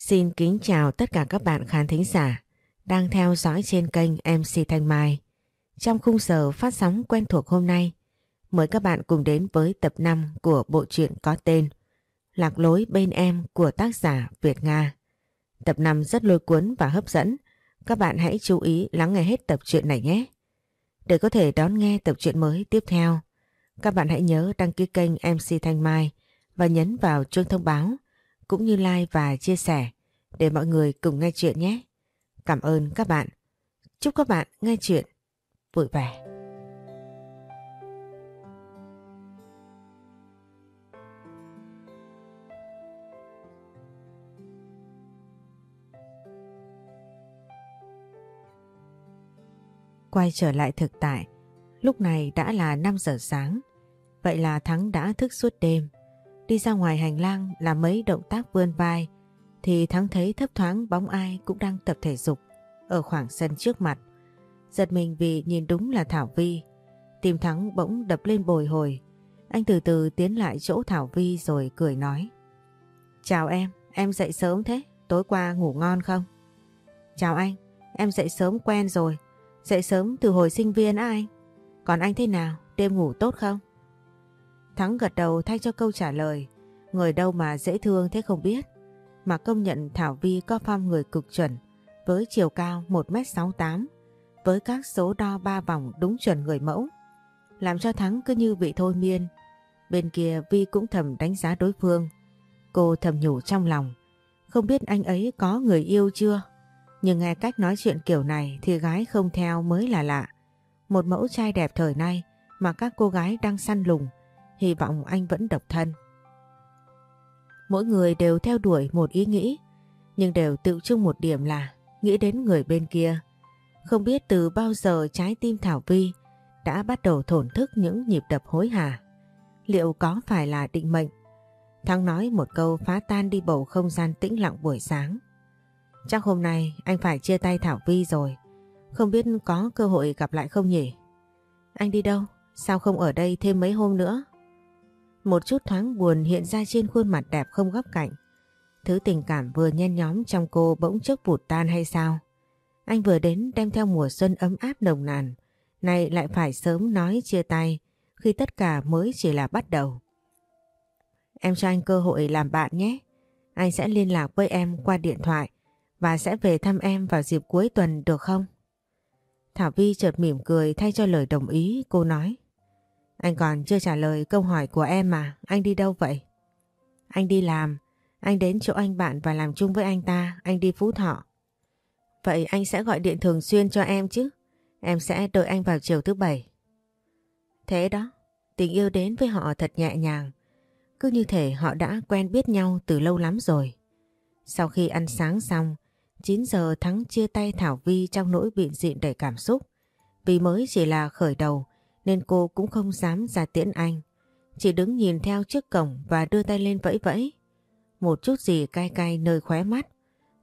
Xin kính chào tất cả các bạn khán thính giả đang theo dõi trên kênh MC Thanh Mai. Trong khung giờ phát sóng quen thuộc hôm nay, mời các bạn cùng đến với tập 5 của bộ truyện có tên Lạc lối bên em của tác giả Việt Nga. Tập 5 rất lôi cuốn và hấp dẫn, các bạn hãy chú ý lắng nghe hết tập truyện này nhé. Để có thể đón nghe tập truyện mới tiếp theo, các bạn hãy nhớ đăng ký kênh MC Thanh Mai và nhấn vào chuông thông báo cũng như like và chia sẻ để mọi người cùng nghe chuyện nhé. Cảm ơn các bạn. Chúc các bạn nghe chuyện vui vẻ. Quay trở lại thực tại, lúc này đã là 5 giờ sáng. Vậy là Thắng đã thức suốt đêm. Đi ra ngoài hành lang làm mấy động tác vươn vai thì Thắng thấy thấp thoáng bóng ai cũng đang tập thể dục ở khoảng sân trước mặt. Giật mình vì nhìn đúng là Thảo Vi. Tim Thắng bỗng đập lên bồi hồi. Anh từ từ tiến lại chỗ Thảo Vi rồi cười nói. Chào em, em dậy sớm thế, tối qua ngủ ngon không? Chào anh, em dậy sớm quen rồi, dậy sớm từ hồi sinh viên á anh. Còn anh thế nào, đêm ngủ tốt không? Thắng gật đầu thay cho câu trả lời, người đâu mà dễ thương thế không biết mà công nhận Thảo Vi có form người cực chuẩn với chiều cao 1m68 với các số đo ba vòng đúng chuẩn người mẫu. Làm cho Thắng cứ như bị thôi miên. Bên kia Vi cũng thầm đánh giá đối phương. Cô thầm nhủ trong lòng. Không biết anh ấy có người yêu chưa? Nhưng nghe cách nói chuyện kiểu này thì gái không theo mới là lạ. Một mẫu trai đẹp thời nay mà các cô gái đang săn lùng. Hy vọng anh vẫn độc thân. Mỗi người đều theo đuổi một ý nghĩ, nhưng đều tự chung một điểm là nghĩ đến người bên kia. Không biết từ bao giờ trái tim Thảo Vi đã bắt đầu thổn thức những nhịp đập hối hả. Liệu có phải là định mệnh? Thắng nói một câu phá tan đi bầu không gian tĩnh lặng buổi sáng. Chắc hôm nay anh phải chia tay Thảo Vi rồi. Không biết có cơ hội gặp lại không nhỉ? Anh đi đâu? Sao không ở đây thêm mấy hôm nữa? Một chút thoáng buồn hiện ra trên khuôn mặt đẹp không góc cạnh. Thứ tình cảm vừa nhen nhóm trong cô bỗng chốc vụt tan hay sao? Anh vừa đến đem theo mùa xuân ấm áp nồng nàn. Này lại phải sớm nói chia tay, khi tất cả mới chỉ là bắt đầu. Em cho anh cơ hội làm bạn nhé. Anh sẽ liên lạc với em qua điện thoại và sẽ về thăm em vào dịp cuối tuần, được không? Thảo Vi chợt mỉm cười thay cho lời đồng ý, cô nói. Anh còn chưa trả lời câu hỏi của em mà, anh đi đâu vậy? Anh đi làm, anh đến chỗ anh bạn và làm chung với anh ta, anh đi Phú Thọ. Vậy anh sẽ gọi điện thường xuyên cho em chứ? Em sẽ đợi anh vào chiều thứ bảy. Thế đó, tình yêu đến với họ thật nhẹ nhàng. Cứ như thể họ đã quen biết nhau từ lâu lắm rồi. Sau khi ăn sáng xong, 9 giờ Thắng chia tay Thảo Vi trong nỗi bịn dịn đầy cảm xúc. Vì mới chỉ là khởi đầu, nên cô cũng không dám ra tiễn anh. Chỉ đứng nhìn theo trước cổng và đưa tay lên vẫy vẫy. Một chút gì cay cay nơi khóe mắt.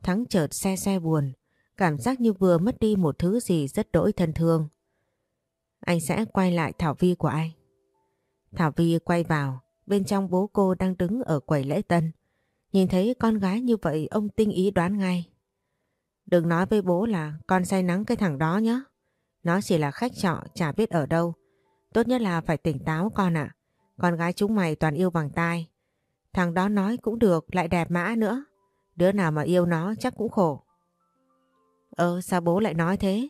Thắng chợt xe xe buồn, cảm giác như vừa mất đi một thứ gì rất đỗi thân thương. Anh sẽ quay lại Thảo Vi của anh. Thảo Vi quay vào, bên trong bố cô đang đứng ở quầy lễ tân. Nhìn thấy con gái như vậy ông tinh ý đoán ngay. Đừng nói với bố là con say nắng cái thằng đó nhé. Nó chỉ là khách trọ chả biết ở đâu. Tốt nhất là phải tỉnh táo con ạ. Con gái chúng mày toàn yêu bằng tai. Thằng đó nói cũng được, lại đẹp mã nữa. Đứa nào mà yêu nó chắc cũng khổ. Ờ, sao bố lại nói thế?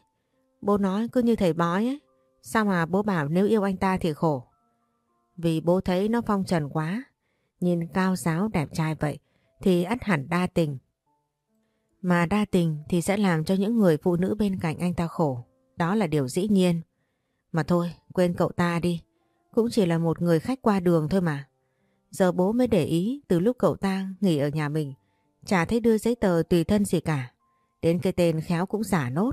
Bố nói cứ như thầy bói ấy. Sao mà bố bảo nếu yêu anh ta thì khổ? Vì bố thấy nó phong trần quá. Nhìn cao giáo đẹp trai vậy thì ắt hẳn đa tình. Mà đa tình thì sẽ làm cho những người phụ nữ bên cạnh anh ta khổ. Đó là điều dĩ nhiên. Mà thôi, quên cậu ta đi. Cũng chỉ là một người khách qua đường thôi mà. Giờ bố mới để ý từ lúc cậu ta nghỉ ở nhà mình. Chả thấy đưa giấy tờ tùy thân gì cả. Đến cái tên khéo cũng giả nốt.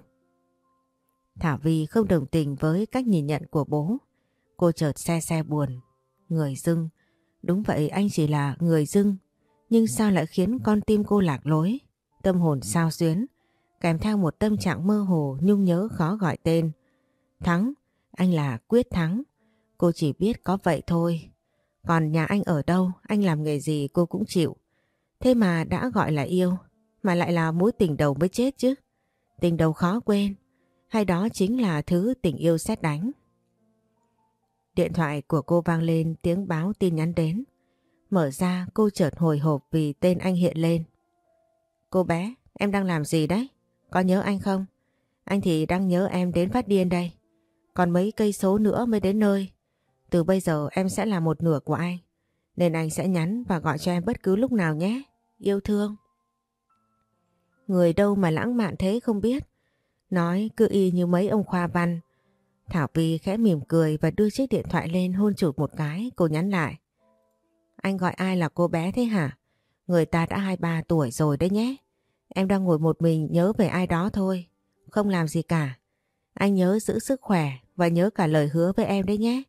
Thảo Vi không đồng tình với cách nhìn nhận của bố. Cô chợt xe xe buồn. Người dưng. Đúng vậy anh chỉ là người dưng. Nhưng sao lại khiến con tim cô lạc lối? Tâm hồn sao xuyến. Kèm theo một tâm trạng mơ hồ nhung nhớ khó gọi tên. Thắng, anh là Quyết Thắng. Cô chỉ biết có vậy thôi. Còn nhà anh ở đâu, anh làm nghề gì cô cũng chịu. Thế mà đã gọi là yêu. mà lại là mối tình đầu mới chết chứ. Tình đầu khó quên, hay đó chính là thứ tình yêu xét đánh. Điện thoại của cô vang lên tiếng báo tin nhắn đến. Mở ra cô chợt hồi hộp vì tên anh hiện lên. Cô bé, em đang làm gì đấy? Có nhớ anh không? Anh thì đang nhớ em đến phát điên đây. Còn mấy cây số nữa mới đến nơi. Từ bây giờ em sẽ là một nửa của anh. Nên anh sẽ nhắn và gọi cho em bất cứ lúc nào nhé. Yêu thương. Người đâu mà lãng mạn thế không biết. Nói cứ y như mấy ông khoa văn. Thảo Vi khẽ mỉm cười và đưa chiếc điện thoại lên hôn chụp một cái. Cô nhắn lại. Anh gọi ai là cô bé thế hả? Người ta đã 23 tuổi rồi đấy nhé. Em đang ngồi một mình nhớ về ai đó thôi. Không làm gì cả. Anh nhớ giữ sức khỏe và nhớ cả lời hứa với em đấy nhé.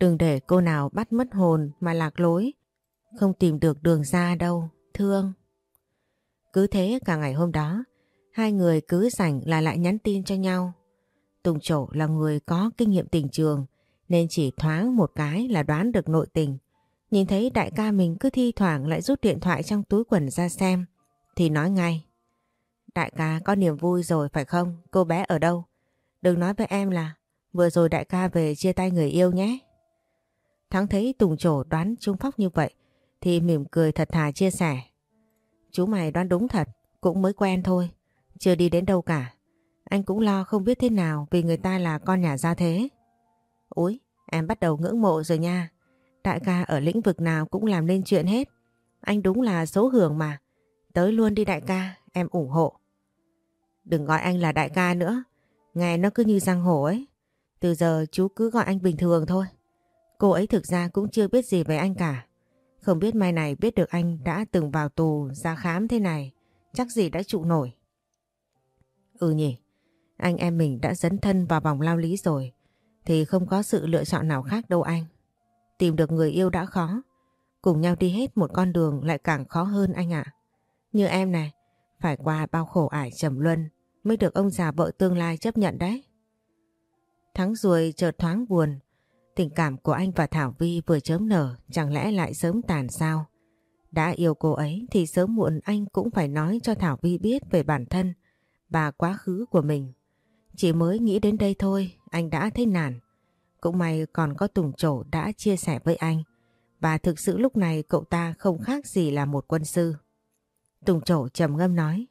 Đừng để cô nào bắt mất hồn mà lạc lối. Không tìm được đường ra đâu, thương. Cứ thế cả ngày hôm đó, hai người cứ rảnh là lại nhắn tin cho nhau. Tùng Trổ là người có kinh nghiệm tình trường nên chỉ thoáng một cái là đoán được nội tình. Nhìn thấy đại ca mình cứ thi thoảng lại rút điện thoại trong túi quần ra xem thì nói ngay. Đại ca có niềm vui rồi phải không? Cô bé ở đâu? Đừng nói với em là vừa rồi đại ca về chia tay người yêu nhé. Thắng thấy Tùng Trổ đoán Trung Phóc như vậy thì mỉm cười thật thà chia sẻ. Chú mày đoán đúng thật, cũng mới quen thôi, chưa đi đến đâu cả. Anh cũng lo không biết thế nào vì người ta là con nhà gia thế. Úi, em bắt đầu ngưỡng mộ rồi nha. Đại ca ở lĩnh vực nào cũng làm nên chuyện hết. Anh đúng là số hưởng mà. Tới luôn đi đại ca, em ủng hộ. Đừng gọi anh là đại ca nữa. Nghe nó cứ như giang hồ ấy. Từ giờ chú cứ gọi anh bình thường thôi. Cô ấy thực ra cũng chưa biết gì về anh cả. Không biết mai này biết được anh đã từng vào tù ra khám thế này. Chắc gì đã trụ nổi. Ừ nhỉ. Anh em mình đã dấn thân vào vòng lao lý rồi. Thì không có sự lựa chọn nào khác đâu anh. Tìm được người yêu đã khó. Cùng nhau đi hết một con đường lại càng khó hơn anh ạ. Như em này, phải qua bao khổ ải trầm luân mới được ông già vợ tương lai chấp nhận đấy. Thắng ruồi chợt thoáng buồn. Tình cảm của anh và Thảo Vi vừa chớm nở, chẳng lẽ lại sớm tàn sao? Đã yêu cô ấy thì sớm muộn anh cũng phải nói cho Thảo Vi biết về bản thân và quá khứ của mình. Chỉ mới nghĩ đến đây thôi, anh đã thấy nản. Cũng may còn có Tùng Trổ đã chia sẻ với anh và thực sự lúc này cậu ta không khác gì là một quân sư. Tùng Trổ trầm ngâm nói,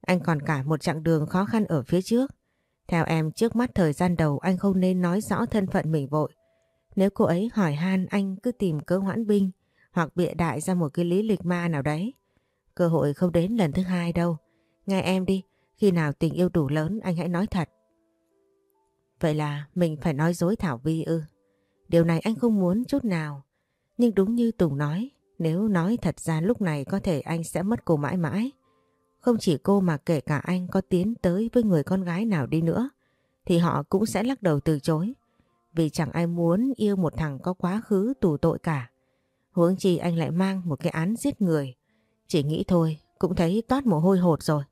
Anh còn cả một chặng đường khó khăn ở phía trước. Theo em trước mắt thời gian đầu anh không nên nói rõ thân phận mình vội. Nếu cô ấy hỏi han anh cứ tìm cớ hoãn binh hoặc bịa đại ra một cái lý lịch ma nào đấy. Cơ hội không đến lần thứ hai đâu. Nghe em đi, khi nào tình yêu đủ lớn anh hãy nói thật. Vậy là mình phải nói dối Thảo Vi ư. Điều này anh không muốn chút nào. Nhưng đúng như Tùng nói, nếu nói thật ra lúc này có thể anh sẽ mất cô mãi mãi. Không chỉ cô mà kể cả anh có tiến tới với người con gái nào đi nữa, thì họ cũng sẽ lắc đầu từ chối. Vì chẳng ai muốn yêu một thằng có quá khứ tù tội cả. Huống chi anh lại mang một cái án giết người. Chỉ nghĩ thôi, cũng thấy toát mồ hôi hột rồi.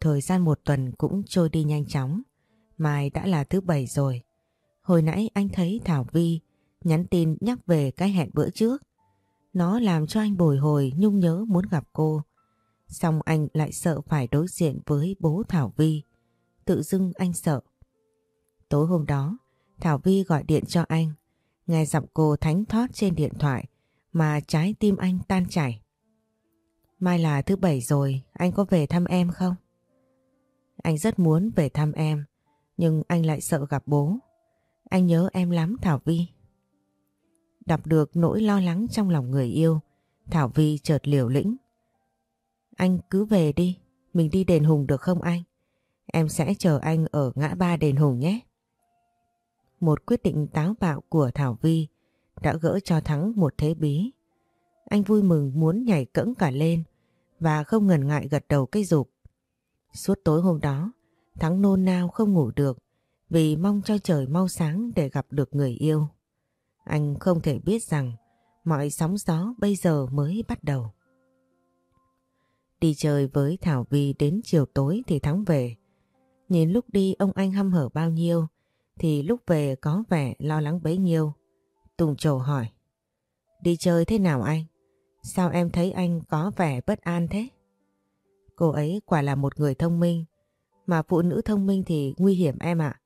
Thời gian một tuần cũng trôi đi nhanh chóng. Mai đã là thứ bảy rồi. Hồi nãy anh thấy Thảo Vi nhắn tin nhắc về cái hẹn bữa trước. Nó làm cho anh bồi hồi nhung nhớ muốn gặp cô. Xong anh lại sợ phải đối diện với bố Thảo Vi. Tự dưng anh sợ. Tối hôm đó, Thảo Vi gọi điện cho anh. Nghe giọng cô thánh thót trên điện thoại mà trái tim anh tan chảy. Mai là thứ bảy rồi, anh có về thăm em không? Anh rất muốn về thăm em, nhưng anh lại sợ gặp bố. Anh nhớ em lắm Thảo Vi. Đọc được nỗi lo lắng trong lòng người yêu, Thảo Vi chợt liều lĩnh. Anh cứ về đi, mình đi đền Hùng được không anh? Em sẽ chờ anh ở ngã ba đền Hùng nhé. Một quyết định táo bạo của Thảo Vi đã gỡ cho Thắng một thế bí. Anh vui mừng muốn nhảy cẫng cả lên và không ngần ngại gật đầu cái rụp. Suốt tối hôm đó, Thắng nôn nao không ngủ được vì mong cho trời mau sáng để gặp được người yêu. Anh không thể biết rằng mọi sóng gió bây giờ mới bắt đầu. Đi chơi với Thảo Vi đến chiều tối thì Thắng về. Nhìn lúc đi ông anh hăm hở bao nhiêu thì lúc về có vẻ lo lắng bấy nhiêu. Tùng trồ hỏi. Đi chơi thế nào anh? Sao em thấy anh có vẻ bất an thế? Cô ấy quả là một người thông minh, mà phụ nữ thông minh thì nguy hiểm em ạ.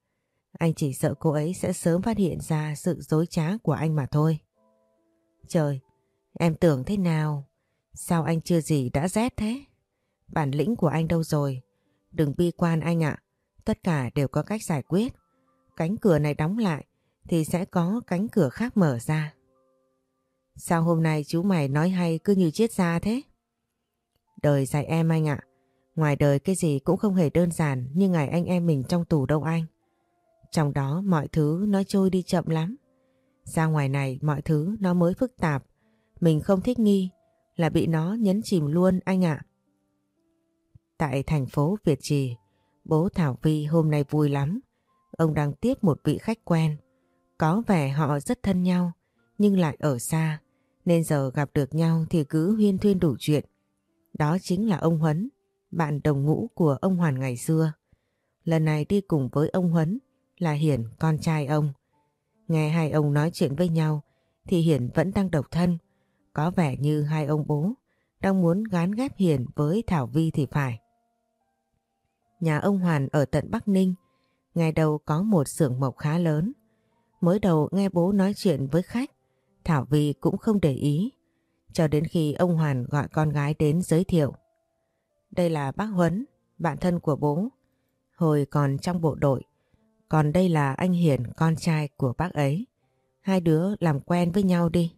Anh chỉ sợ cô ấy sẽ sớm phát hiện ra sự dối trá của anh mà thôi. Trời, em tưởng thế nào? Sao anh chưa gì đã rét thế? Bản lĩnh của anh đâu rồi? Đừng bi quan anh ạ. Tất cả đều có cách giải quyết. Cánh cửa này đóng lại thì sẽ có cánh cửa khác mở ra. Sao hôm nay chú mày nói hay cứ như chiếc ra thế? Đời dạy em anh ạ. Ngoài đời cái gì cũng không hề đơn giản như ngày anh em mình trong tù đâu anh. Trong đó mọi thứ nó trôi đi chậm lắm. Ra ngoài này mọi thứ nó mới phức tạp. Mình không thích nghi là bị nó nhấn chìm luôn anh ạ. Tại thành phố Việt Trì, bố Thảo Vi hôm nay vui lắm. Ông đang tiếp một vị khách quen. Có vẻ họ rất thân nhau, nhưng lại ở xa. Nên giờ gặp được nhau thì cứ huyên thuyên đủ chuyện. Đó chính là ông Huấn, bạn đồng ngũ của ông Hoàn ngày xưa. Lần này đi cùng với ông Huấn là Hiển, con trai ông. Nghe hai ông nói chuyện với nhau thì Hiển vẫn đang độc thân. Có vẻ như hai ông bố đang muốn gán ghép Hiền với Thảo Vi thì phải. Nhà ông Hoàn ở tận Bắc Ninh, ngày đầu có một xưởng mộc khá lớn. Mới đầu nghe bố nói chuyện với khách, Thảo Vi cũng không để ý. Cho đến khi ông Hoàn gọi con gái đến giới thiệu. Đây là bác Huấn, bạn thân của bố. Hồi còn trong bộ đội. Còn đây là anh Hiển, con trai của bác ấy. Hai đứa làm quen với nhau đi.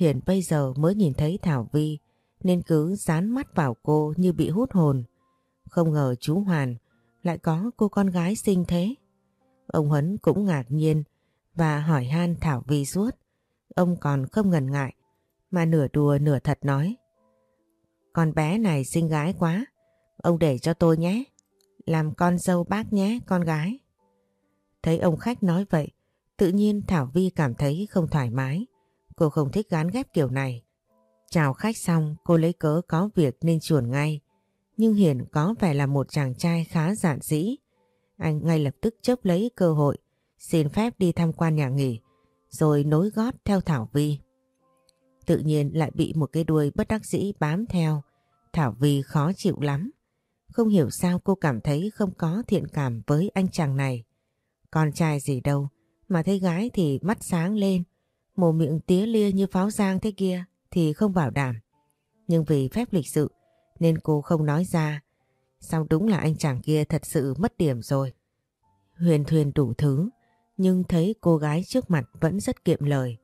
Hiển bây giờ mới nhìn thấy Thảo Vi nên cứ dán mắt vào cô như bị hút hồn. Không ngờ chú Hoàn lại có cô con gái xinh thế. Ông Huấn cũng ngạc nhiên và hỏi han Thảo Vi suốt. Ông còn không ngần ngại mà nửa đùa nửa thật nói. Con bé này xinh gái quá, ông để cho tôi nhé. Làm con dâu bác nhé con gái. Thấy ông khách nói vậy, tự nhiên Thảo Vi cảm thấy không thoải mái. Cô không thích gán ghép kiểu này. Chào khách xong cô lấy cớ có việc nên chuồn ngay. Nhưng Hiền có vẻ là một chàng trai khá giản dĩ. Anh ngay lập tức chấp lấy cơ hội, xin phép đi tham quan nhà nghỉ, rồi nối gót theo Thảo Vi. Tự nhiên lại bị một cái đuôi bất đắc dĩ bám theo. Thảo Vi khó chịu lắm. Không hiểu sao cô cảm thấy không có thiện cảm với anh chàng này. Con trai gì đâu, mà thấy gái thì mắt sáng lên, mồm miệng tía lia như pháo giang thế kia thì không bảo đảm. Nhưng vì phép lịch sự nên cô không nói ra. Sao đúng là anh chàng kia thật sự mất điểm rồi. Huyền thuyền đủ thứ, nhưng thấy cô gái trước mặt vẫn rất kiệm lời,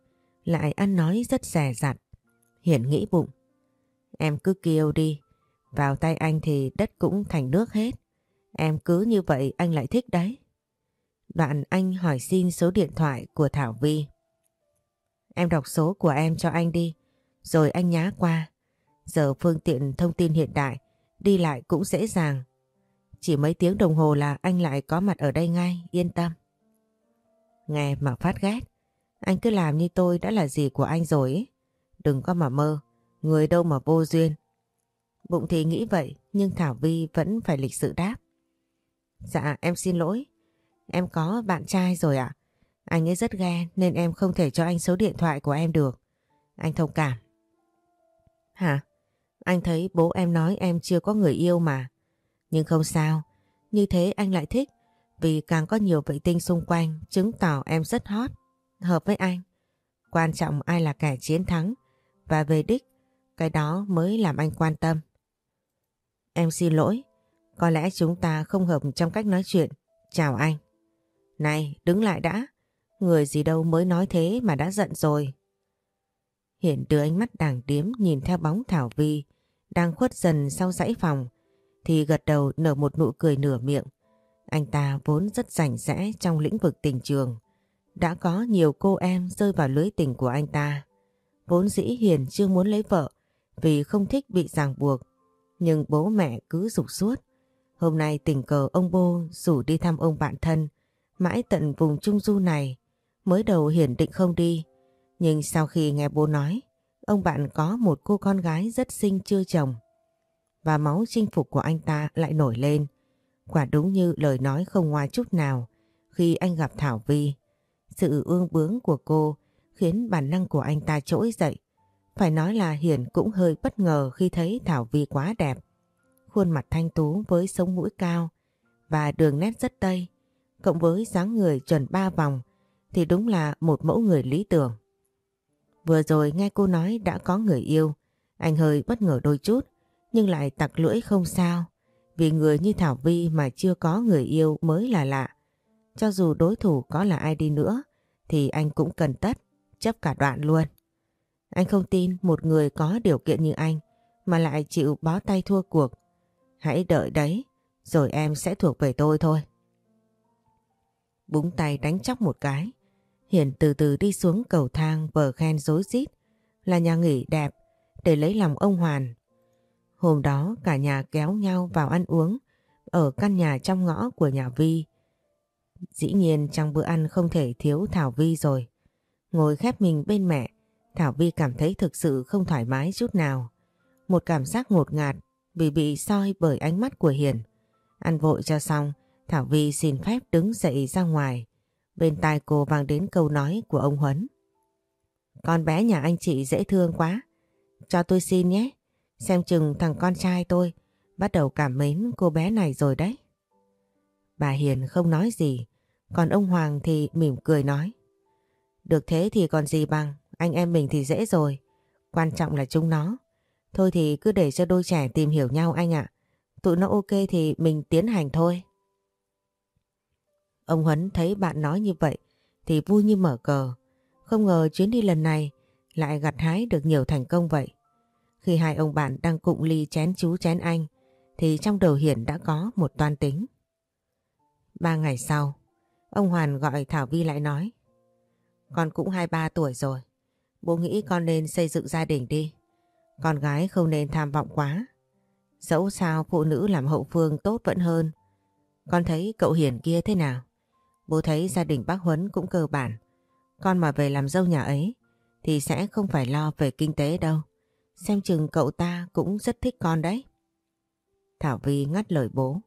lại ăn nói rất rẻ rặt. Hiển nghĩ bụng, em cứ kêu đi, vào tay anh thì đất cũng thành nước hết. Em cứ như vậy anh lại thích đấy. Đoạn anh hỏi xin số điện thoại của Thảo Vi. Em đọc số của em cho anh đi, rồi anh nhá qua. Giờ phương tiện thông tin hiện đại, đi lại cũng dễ dàng. Chỉ mấy tiếng đồng hồ là anh lại có mặt ở đây ngay, yên tâm. Nghe mà phát ghét, anh cứ làm như tôi đã là gì của anh rồi ấy. Đừng có mà mơ, người đâu mà vô duyên. Bụng thì nghĩ vậy, nhưng Thảo Vi vẫn phải lịch sự đáp. Dạ em xin lỗi, em có bạn trai rồi ạ. Anh ấy rất ghen nên em không thể cho anh số điện thoại của em được. Anh thông cảm. Hả? Anh thấy bố em nói em chưa có người yêu mà. Nhưng không sao, như thế anh lại thích vì càng có nhiều vệ tinh xung quanh chứng tỏ em rất hot, hợp với anh. Quan trọng ai là kẻ chiến thắng và về đích, cái đó mới làm anh quan tâm. Em xin lỗi, có lẽ chúng ta không hợp trong cách nói chuyện. Chào anh. Này, đứng lại đã. Người gì đâu mới nói thế mà đã giận rồi. Hiển đưa ánh mắt đảng điếm nhìn theo bóng Thảo Vi, đang khuất dần sau dãy phòng, thì gật đầu nở một nụ cười nửa miệng. Anh ta vốn rất rảnh rẽ trong lĩnh vực tình trường. Đã có nhiều cô em rơi vào lưới tình của anh ta. Vốn dĩ Hiền chưa muốn lấy vợ vì không thích bị ràng buộc. Nhưng bố mẹ cứ rục suốt. Hôm nay tình cờ ông bô rủ đi thăm ông bạn thân, mãi tận vùng Trung Du này. Mới đầu Hiển định không đi. Nhưng sau khi nghe bố nói, ông bạn có một cô con gái rất xinh chưa chồng. Và máu chinh phục của anh ta lại nổi lên. Quả đúng như lời nói không ngoa chút nào khi anh gặp Thảo Vi. Sự ương bướng của cô khiến bản năng của anh ta trỗi dậy. Phải nói là Hiển cũng hơi bất ngờ khi thấy Thảo Vi quá đẹp. khuôn mặt thanh tú với sống mũi cao và đường nét rất tây, cộng với dáng người chuẩn ba vòng thì đúng là một mẫu người lý tưởng. Vừa rồi nghe cô nói đã có người yêu, anh hơi bất ngờ đôi chút, nhưng lại tặc lưỡi không sao, vì người như Thảo Vi mà chưa có người yêu mới là lạ. Cho dù đối thủ có là ai đi nữa, thì anh cũng cần tất, chấp cả đoạn luôn. Anh không tin một người có điều kiện như anh mà lại chịu bó tay thua cuộc. Hãy đợi đấy, rồi em sẽ thuộc về tôi thôi. Búng tay đánh chóc một cái. Hiền từ từ đi xuống cầu thang vờ khen dối rít là nhà nghỉ đẹp để lấy lòng ông Hoàn. Hôm đó cả nhà kéo nhau vào ăn uống ở căn nhà trong ngõ của nhà Vi. Dĩ nhiên trong bữa ăn không thể thiếu Thảo Vi rồi. Ngồi khép mình bên mẹ, Thảo Vi cảm thấy thực sự không thoải mái chút nào. Một cảm giác ngột ngạt vì bị soi bởi ánh mắt của Hiền. Ăn vội cho xong, Thảo Vi xin phép đứng dậy ra ngoài. Bên tai cô vang đến câu nói của ông Huấn. Con bé nhà anh chị dễ thương quá. Cho tôi xin nhé. Xem chừng thằng con trai tôi bắt đầu cảm mến cô bé này rồi đấy. Bà Hiền không nói gì, còn ông Hoàng thì mỉm cười nói. Được thế thì còn gì bằng, anh em mình thì dễ rồi. Quan trọng là chúng nó. Thôi thì cứ để cho đôi trẻ tìm hiểu nhau anh ạ. Tụi nó ok thì mình tiến hành thôi. Ông Huấn thấy bạn nói như vậy thì vui như mở cờ. Không ngờ chuyến đi lần này lại gặt hái được nhiều thành công vậy. Khi hai ông bạn đang cụng ly chén chú chén anh thì trong đầu Hiển đã có một toan tính. Ba ngày sau, ông Hoàn gọi Thảo Vi lại nói Con cũng 23 tuổi rồi, bố nghĩ con nên xây dựng gia đình đi. Con gái không nên tham vọng quá. Dẫu sao phụ nữ làm hậu phương tốt vẫn hơn. Con thấy cậu Hiển kia thế nào? Bố thấy gia đình bác Huấn cũng cơ bản. Con mà về làm dâu nhà ấy, thì sẽ không phải lo về kinh tế đâu. Xem chừng cậu ta cũng rất thích con đấy. Thảo Vi ngắt lời bố.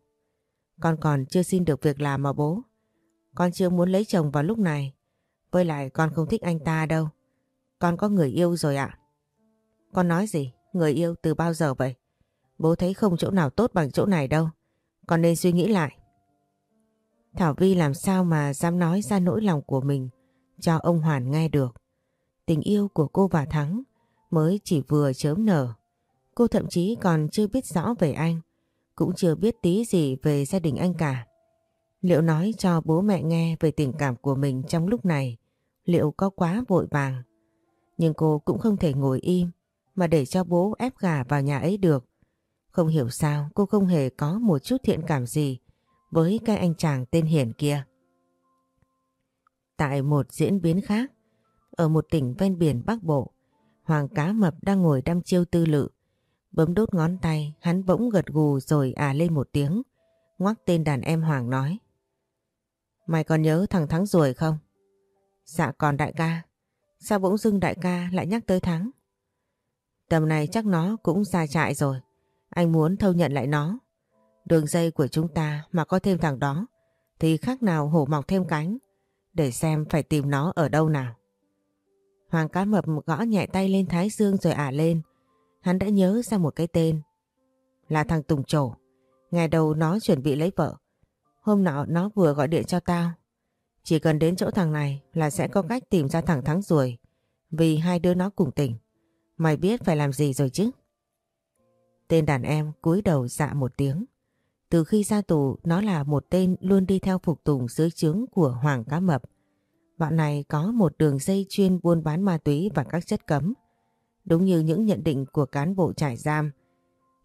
Con còn chưa xin được việc làm mà bố. Con chưa muốn lấy chồng vào lúc này. Với lại con không thích anh ta đâu. Con có người yêu rồi ạ. Con nói gì? Người yêu từ bao giờ vậy? Bố thấy không chỗ nào tốt bằng chỗ này đâu. Con nên suy nghĩ lại. Thảo Vi làm sao mà dám nói ra nỗi lòng của mình cho ông Hoàn nghe được. Tình yêu của cô và Thắng mới chỉ vừa chớm nở. Cô thậm chí còn chưa biết rõ về anh, cũng chưa biết tí gì về gia đình anh cả. Liệu nói cho bố mẹ nghe về tình cảm của mình trong lúc này, liệu có quá vội vàng? Nhưng cô cũng không thể ngồi im mà để cho bố ép gà vào nhà ấy được. Không hiểu sao cô không hề có một chút thiện cảm gì với cái anh chàng tên Hiển kia. Tại một diễn biến khác, ở một tỉnh ven biển Bắc Bộ, Hoàng Cá Mập đang ngồi đăm chiêu tư lự. Bấm đốt ngón tay, hắn bỗng gật gù rồi à lên một tiếng, ngoắc tên đàn em Hoàng nói. Mày còn nhớ thằng Thắng rồi không? Dạ còn đại ca. Sao bỗng dưng đại ca lại nhắc tới Thắng? Tầm này chắc nó cũng ra trại rồi. Anh muốn thâu nhận lại nó. Đường dây của chúng ta mà có thêm thằng đó thì khác nào hổ mọc thêm cánh. Để xem phải tìm nó ở đâu nào. Hoàng cá mập gõ nhẹ tay lên thái dương rồi ả lên. Hắn đã nhớ ra một cái tên. Là thằng Tùng Trổ. Ngày đầu nó chuẩn bị lấy vợ. Hôm nọ nó vừa gọi điện cho tao. Chỉ cần đến chỗ thằng này là sẽ có cách tìm ra thằng Thắng rồi, Vì hai đứa nó cùng tỉnh. Mày biết phải làm gì rồi chứ? Tên đàn em cúi đầu dạ một tiếng. Từ khi ra tù, nó là một tên luôn đi theo phục tùng dưới trướng của Hoàng Cá Mập. Bọn này có một đường dây chuyên buôn bán ma túy và các chất cấm. Đúng như những nhận định của cán bộ trại giam.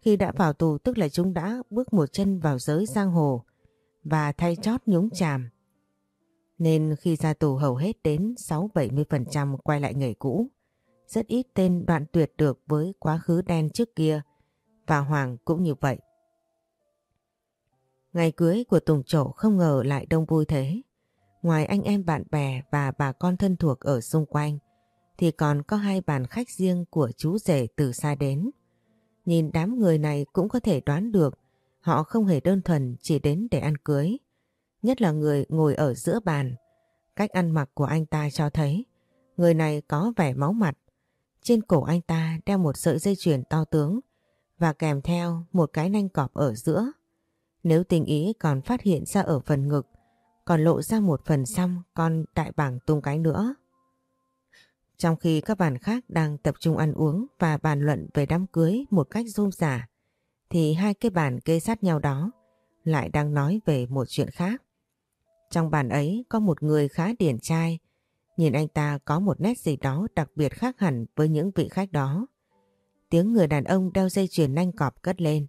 Khi đã vào tù tức là chúng đã bước một chân vào giới giang hồ và thay chót nhúng chàm. Nên khi ra tù hầu hết đến 6-70% quay lại nghề cũ. Rất ít tên đoạn tuyệt được với quá khứ đen trước kia và Hoàng cũng như vậy. Ngày cưới của Tùng Trổ không ngờ lại đông vui thế. Ngoài anh em bạn bè và bà con thân thuộc ở xung quanh, thì còn có hai bàn khách riêng của chú rể từ xa đến. Nhìn đám người này cũng có thể đoán được họ không hề đơn thuần chỉ đến để ăn cưới. Nhất là người ngồi ở giữa bàn. Cách ăn mặc của anh ta cho thấy người này có vẻ máu mặt. Trên cổ anh ta đeo một sợi dây chuyền to tướng và kèm theo một cái nanh cọp ở giữa. Nếu tình ý còn phát hiện ra ở phần ngực, còn lộ ra một phần xăm con đại bảng tung cái nữa. Trong khi các bàn khác đang tập trung ăn uống và bàn luận về đám cưới một cách rôm rả, thì hai cái bàn kê sát nhau đó lại đang nói về một chuyện khác. Trong bàn ấy có một người khá điển trai, nhìn anh ta có một nét gì đó đặc biệt khác hẳn với những vị khách đó. Tiếng người đàn ông đeo dây chuyền nanh cọp cất lên.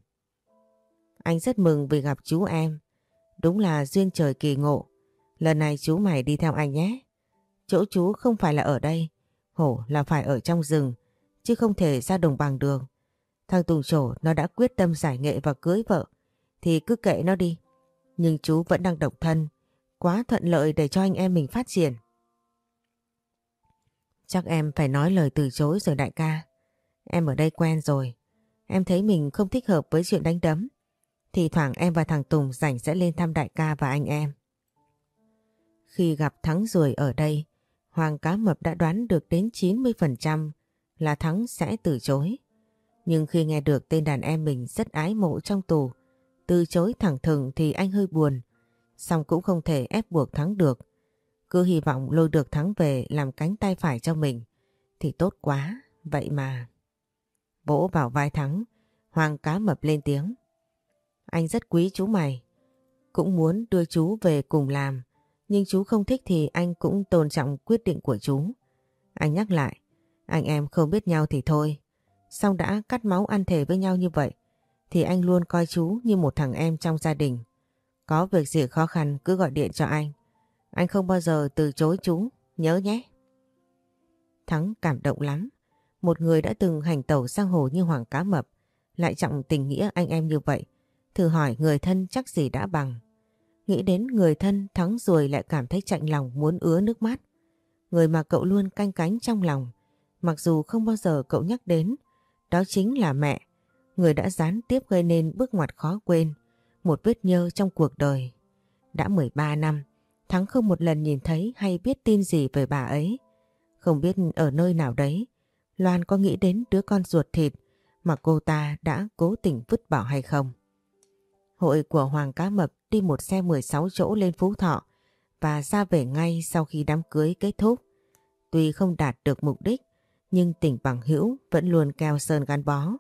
Anh rất mừng vì gặp chú em. Đúng là duyên trời kỳ ngộ. Lần này chú mày đi theo anh nhé. Chỗ chú không phải là ở đây. Hổ là phải ở trong rừng. Chứ không thể ra đồng bằng đường. Thằng Tùng Trổ nó đã quyết tâm giải nghệ và cưới vợ. Thì cứ kệ nó đi. Nhưng chú vẫn đang độc thân. Quá thuận lợi để cho anh em mình phát triển. Chắc em phải nói lời từ chối rồi đại ca. Em ở đây quen rồi. Em thấy mình không thích hợp với chuyện đánh đấm. Thì thoảng em và thằng Tùng rảnh sẽ lên thăm đại ca và anh em. Khi gặp Thắng rồi ở đây, Hoàng Cá Mập đã đoán được đến 90% là Thắng sẽ từ chối. Nhưng khi nghe được tên đàn em mình rất ái mộ trong tù, từ chối thẳng thừng thì anh hơi buồn, xong cũng không thể ép buộc Thắng được. Cứ hy vọng lôi được Thắng về làm cánh tay phải cho mình, thì tốt quá, vậy mà. Vỗ vào vai Thắng, Hoàng Cá Mập lên tiếng. Anh rất quý chú mày. Cũng muốn đưa chú về cùng làm. Nhưng chú không thích thì anh cũng tôn trọng quyết định của chú. Anh nhắc lại. Anh em không biết nhau thì thôi. Xong đã cắt máu ăn thể với nhau như vậy. Thì anh luôn coi chú như một thằng em trong gia đình. Có việc gì khó khăn cứ gọi điện cho anh. Anh không bao giờ từ chối chú. Nhớ nhé. Thắng cảm động lắm. Một người đã từng hành tẩu sang hồ như Hoàng Cá Mập, lại trọng tình nghĩa anh em như vậy Thử hỏi người thân chắc gì đã bằng. Nghĩ đến người thân thắng rồi lại cảm thấy chạnh lòng muốn ứa nước mắt. Người mà cậu luôn canh cánh trong lòng, mặc dù không bao giờ cậu nhắc đến, đó chính là mẹ, người đã gián tiếp gây nên bước ngoặt khó quên, một vết nhơ trong cuộc đời. Đã 13 năm, Thắng không một lần nhìn thấy hay biết tin gì về bà ấy. Không biết ở nơi nào đấy, Loan có nghĩ đến đứa con ruột thịt mà cô ta đã cố tình vứt bỏ hay không. Hội của Hoàng Cá Mập đi một xe 16 chỗ lên Phú Thọ và ra về ngay sau khi đám cưới kết thúc. Tuy không đạt được mục đích, nhưng tình bằng hữu vẫn luôn keo sơn gắn bó.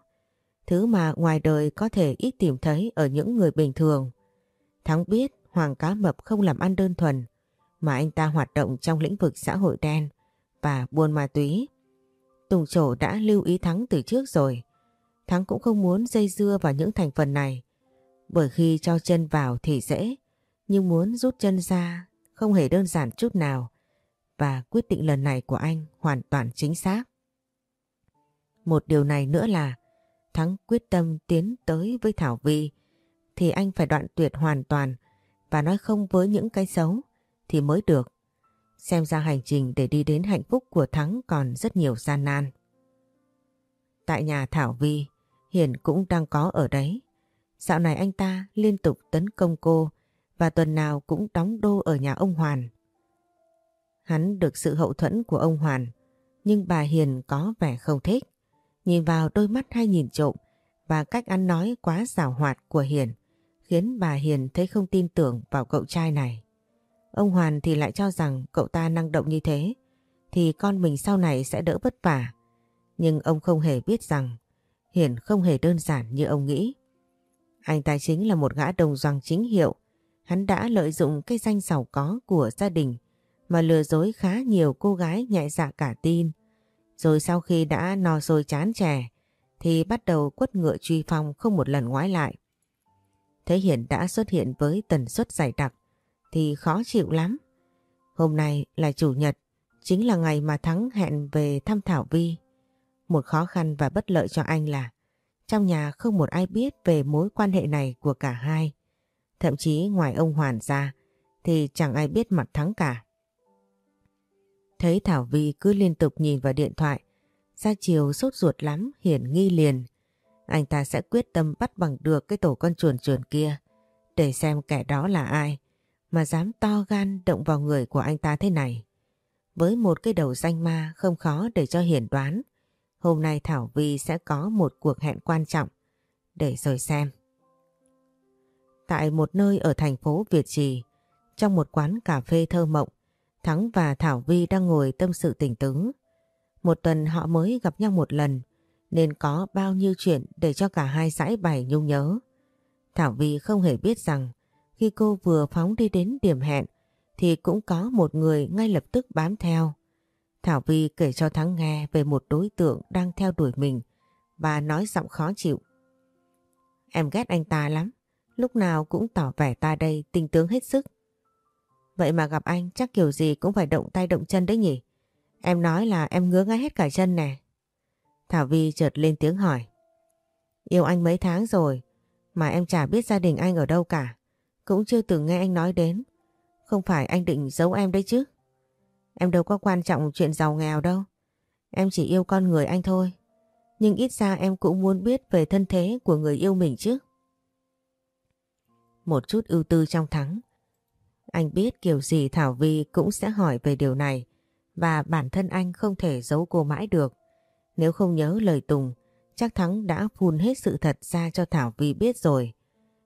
Thứ mà ngoài đời có thể ít tìm thấy ở những người bình thường. Thắng biết Hoàng Cá Mập không làm ăn đơn thuần, mà anh ta hoạt động trong lĩnh vực xã hội đen và buôn ma túy. Tùng Trổ đã lưu ý Thắng từ trước rồi. Thắng cũng không muốn dây dưa vào những thành phần này bởi khi cho chân vào thì dễ, nhưng muốn rút chân ra không hề đơn giản chút nào. Và quyết định lần này của anh hoàn toàn chính xác. Một điều này nữa là Thắng quyết tâm tiến tới với Thảo Vi thì anh phải đoạn tuyệt hoàn toàn và nói không với những cái xấu thì mới được. Xem ra hành trình để đi đến hạnh phúc của Thắng còn rất nhiều gian nan. Tại nhà Thảo Vi, Hiền cũng đang có ở đấy. Dạo này anh ta liên tục tấn công cô và tuần nào cũng đóng đô ở nhà ông Hoàn. Hắn được sự hậu thuẫn của ông Hoàn, nhưng bà Hiền có vẻ không thích. Nhìn vào đôi mắt hay nhìn trộm và cách ăn nói quá xảo hoạt của Hiền khiến bà Hiền thấy không tin tưởng vào cậu trai này. Ông Hoàn thì lại cho rằng cậu ta năng động như thế thì con mình sau này sẽ đỡ vất vả. Nhưng ông không hề biết rằng Hiền không hề đơn giản như ông nghĩ. Anh ta chính là một gã đồng doằng chính hiệu. Hắn đã lợi dụng cái danh giàu có của gia đình mà lừa dối khá nhiều cô gái nhạy dạ cả tin. Rồi sau khi đã no rồi chán chè thì bắt đầu quất ngựa truy phong không một lần ngoái lại. Thế Hiển đã xuất hiện với tần suất dày đặc thì khó chịu lắm. Hôm nay là chủ nhật, chính là ngày mà Thắng hẹn về thăm Thảo Vi. Một khó khăn và bất lợi cho anh là trong nhà không một ai biết về mối quan hệ này của cả hai. Thậm chí ngoài ông Hoàn ra thì chẳng ai biết mặt Thắng cả. Thấy Thảo Vi cứ liên tục nhìn vào điện thoại, ra chiều sốt ruột lắm, hiển nghi liền. Anh ta sẽ quyết tâm bắt bằng được cái tổ con chuồn chuồn kia, để xem kẻ đó là ai, mà dám to gan động vào người của anh ta thế này. Với một cái đầu danh ma không khó để cho hiển đoán, Hôm nay Thảo Vi sẽ có một cuộc hẹn quan trọng để rồi xem. Tại một nơi ở thành phố Việt Trì, trong một quán cà phê thơ mộng, Thắng và Thảo Vi đang ngồi tâm sự tình tứ. Một tuần họ mới gặp nhau một lần, nên có bao nhiêu chuyện để cho cả hai giải bày nhung nhớ. Thảo Vi không hề biết rằng khi cô vừa phóng đi đến điểm hẹn thì cũng có một người ngay lập tức bám theo. Thảo Vi kể cho Thắng nghe về một đối tượng đang theo đuổi mình và nói giọng khó chịu. Em ghét anh ta lắm, lúc nào cũng tỏ vẻ ta đây tinh tướng hết sức. Vậy mà gặp anh chắc kiểu gì cũng phải động tay động chân đấy nhỉ? Em nói là em ngứa ngay hết cả chân nè. Thảo Vi chợt lên tiếng hỏi. Yêu anh mấy tháng rồi mà em chả biết gia đình anh ở đâu cả. Cũng chưa từng nghe anh nói đến. Không phải anh định giấu em đấy chứ. Em đâu có quan trọng chuyện giàu nghèo đâu. Em chỉ yêu con người anh thôi. Nhưng ít ra em cũng muốn biết về thân thế của người yêu mình chứ. Một chút ưu tư trong thắng. Anh biết kiểu gì Thảo Vi cũng sẽ hỏi về điều này và bản thân anh không thể giấu cô mãi được. Nếu không nhớ lời Tùng, chắc Thắng đã phun hết sự thật ra cho Thảo Vi biết rồi.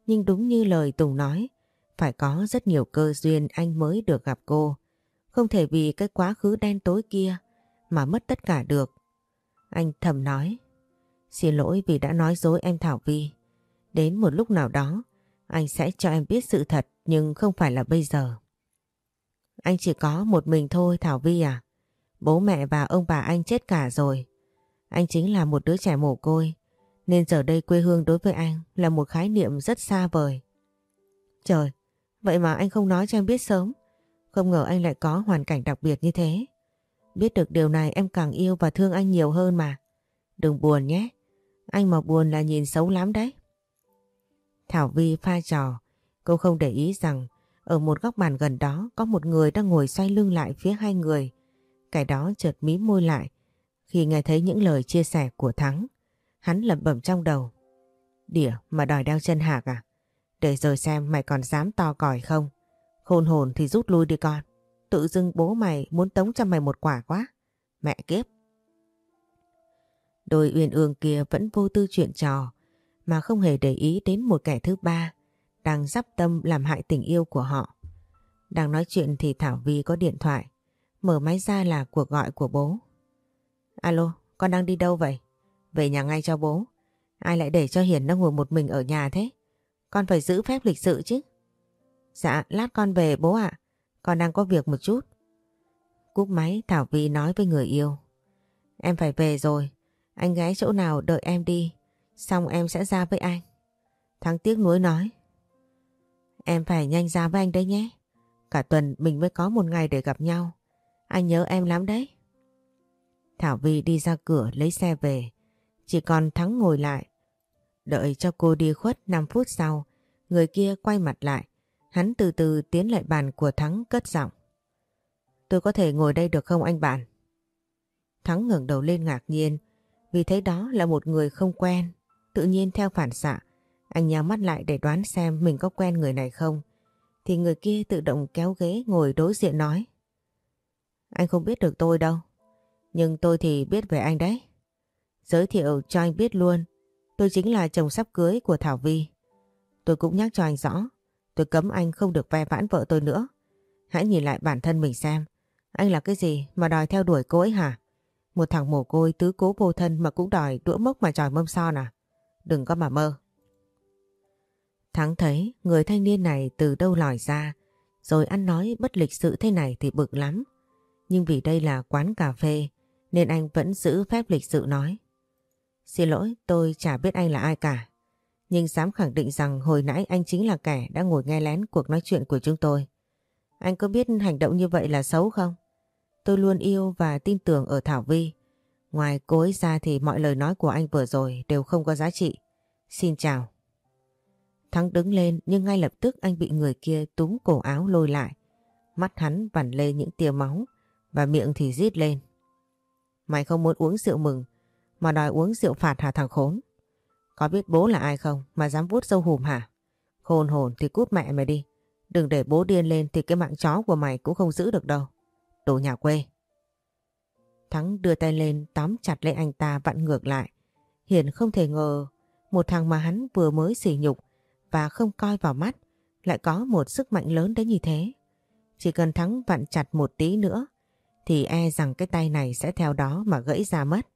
Nhưng đúng như lời Tùng nói, phải có rất nhiều cơ duyên anh mới được gặp cô. Không thể vì cái quá khứ đen tối kia mà mất tất cả được. Anh thầm nói, xin lỗi vì đã nói dối em Thảo Vi. Đến một lúc nào đó, anh sẽ cho em biết sự thật nhưng không phải là bây giờ. Anh chỉ có một mình thôi Thảo Vi à? Bố mẹ và ông bà anh chết cả rồi. Anh chính là một đứa trẻ mồ côi. Nên giờ đây quê hương đối với anh là một khái niệm rất xa vời. Trời, vậy mà anh không nói cho em biết sớm. Không ngờ anh lại có hoàn cảnh đặc biệt như thế. Biết được điều này, em càng yêu và thương anh nhiều hơn mà. Đừng buồn nhé. Anh mà buồn là nhìn xấu lắm đấy. Thảo Vi pha trò. Cô không để ý rằng, ở một góc bàn gần đó, có một người đang ngồi xoay lưng lại phía hai người. Cái đó chợt mí môi lại khi nghe thấy những lời chia sẻ của Thắng. Hắn lẩm bẩm trong đầu. Đỉa, mà đòi đeo chân hạc à? Để rồi xem mày còn dám to còi không? Hồn hồn thì rút lui đi con. Tự dưng bố mày muốn tống cho mày một quả quá. Mẹ kiếp. Đôi uyên ương kia vẫn vô tư chuyện trò mà không hề để ý đến một kẻ thứ ba đang dắp tâm làm hại tình yêu của họ. Đang nói chuyện thì Thảo Vi có điện thoại. Mở máy ra là cuộc gọi của bố. Alo, con đang đi đâu vậy? Về nhà ngay cho bố. Ai lại để cho Hiền nó ngồi một mình ở nhà thế? Con phải giữ phép lịch sự chứ. Dạ, lát con về bố ạ. Con đang có việc một chút. Cúp máy Thảo Vi nói với người yêu. Em phải về rồi. Anh ghé chỗ nào đợi em đi. Xong em sẽ ra với anh. Thắng tiếc nuối nói. Em phải nhanh ra với anh đấy nhé. Cả tuần mình mới có một ngày để gặp nhau. Anh nhớ em lắm đấy. Thảo Vi đi ra cửa lấy xe về. Chỉ còn Thắng ngồi lại. Đợi cho cô đi khuất 5 phút sau, người kia quay mặt lại. Hắn từ từ tiến lại bàn của Thắng cất giọng. Tôi có thể ngồi đây được không anh bạn? Thắng ngẩng đầu lên ngạc nhiên vì thấy đó là một người không quen. Tự nhiên theo phản xạ, anh nhắm mắt lại để đoán xem mình có quen người này không. Thì người kia tự động kéo ghế ngồi đối diện nói. Anh không biết được tôi đâu. Nhưng tôi thì biết về anh đấy. Giới thiệu cho anh biết luôn. Tôi chính là chồng sắp cưới của Thảo Vi. Tôi cũng nhắc cho anh rõ. Tôi cấm anh không được ve vãn vợ tôi nữa. Hãy nhìn lại bản thân mình xem. Anh là cái gì mà đòi theo đuổi cô ấy hả? Một thằng mồ côi tứ cố vô thân mà cũng đòi đũa mốc mà tròi mâm son à? Đừng có mà mơ. Thắng thấy người thanh niên này từ đâu lòi ra, rồi ăn nói bất lịch sự thế này thì bực lắm. Nhưng vì đây là quán cà phê, nên anh vẫn giữ phép lịch sự nói. Xin lỗi, tôi chả biết anh là ai cả. Nhưng dám khẳng định rằng hồi nãy anh chính là kẻ đã ngồi nghe lén cuộc nói chuyện của chúng tôi. Anh có biết hành động như vậy là xấu không? Tôi luôn yêu và tin tưởng ở Thảo Vi. Ngoài cô ấy ra thì mọi lời nói của anh vừa rồi đều không có giá trị. Xin chào. Thắng đứng lên nhưng ngay lập tức anh bị người kia túm cổ áo lôi lại. Mắt hắn vằn lên những tia máu và miệng thì rít lên. Mày không muốn uống rượu mừng mà đòi uống rượu phạt hả thằng khốn? Có biết bố là ai không mà dám vuốt dâu hùm hả? Khôn hồn thì cút mẹ mày đi. Đừng để bố điên lên thì cái mạng chó của mày cũng không giữ được đâu. Đồ nhà quê. Thắng đưa tay lên tóm chặt lấy anh ta vặn ngược lại. Hiền không thể ngờ, Một thằng mà hắn vừa mới sỉ nhục và không coi vào mắt, lại có một sức mạnh lớn đến như thế. Chỉ cần thắng vặn chặt một tí nữa, thì e rằng cái tay này sẽ theo đó mà gãy ra mất.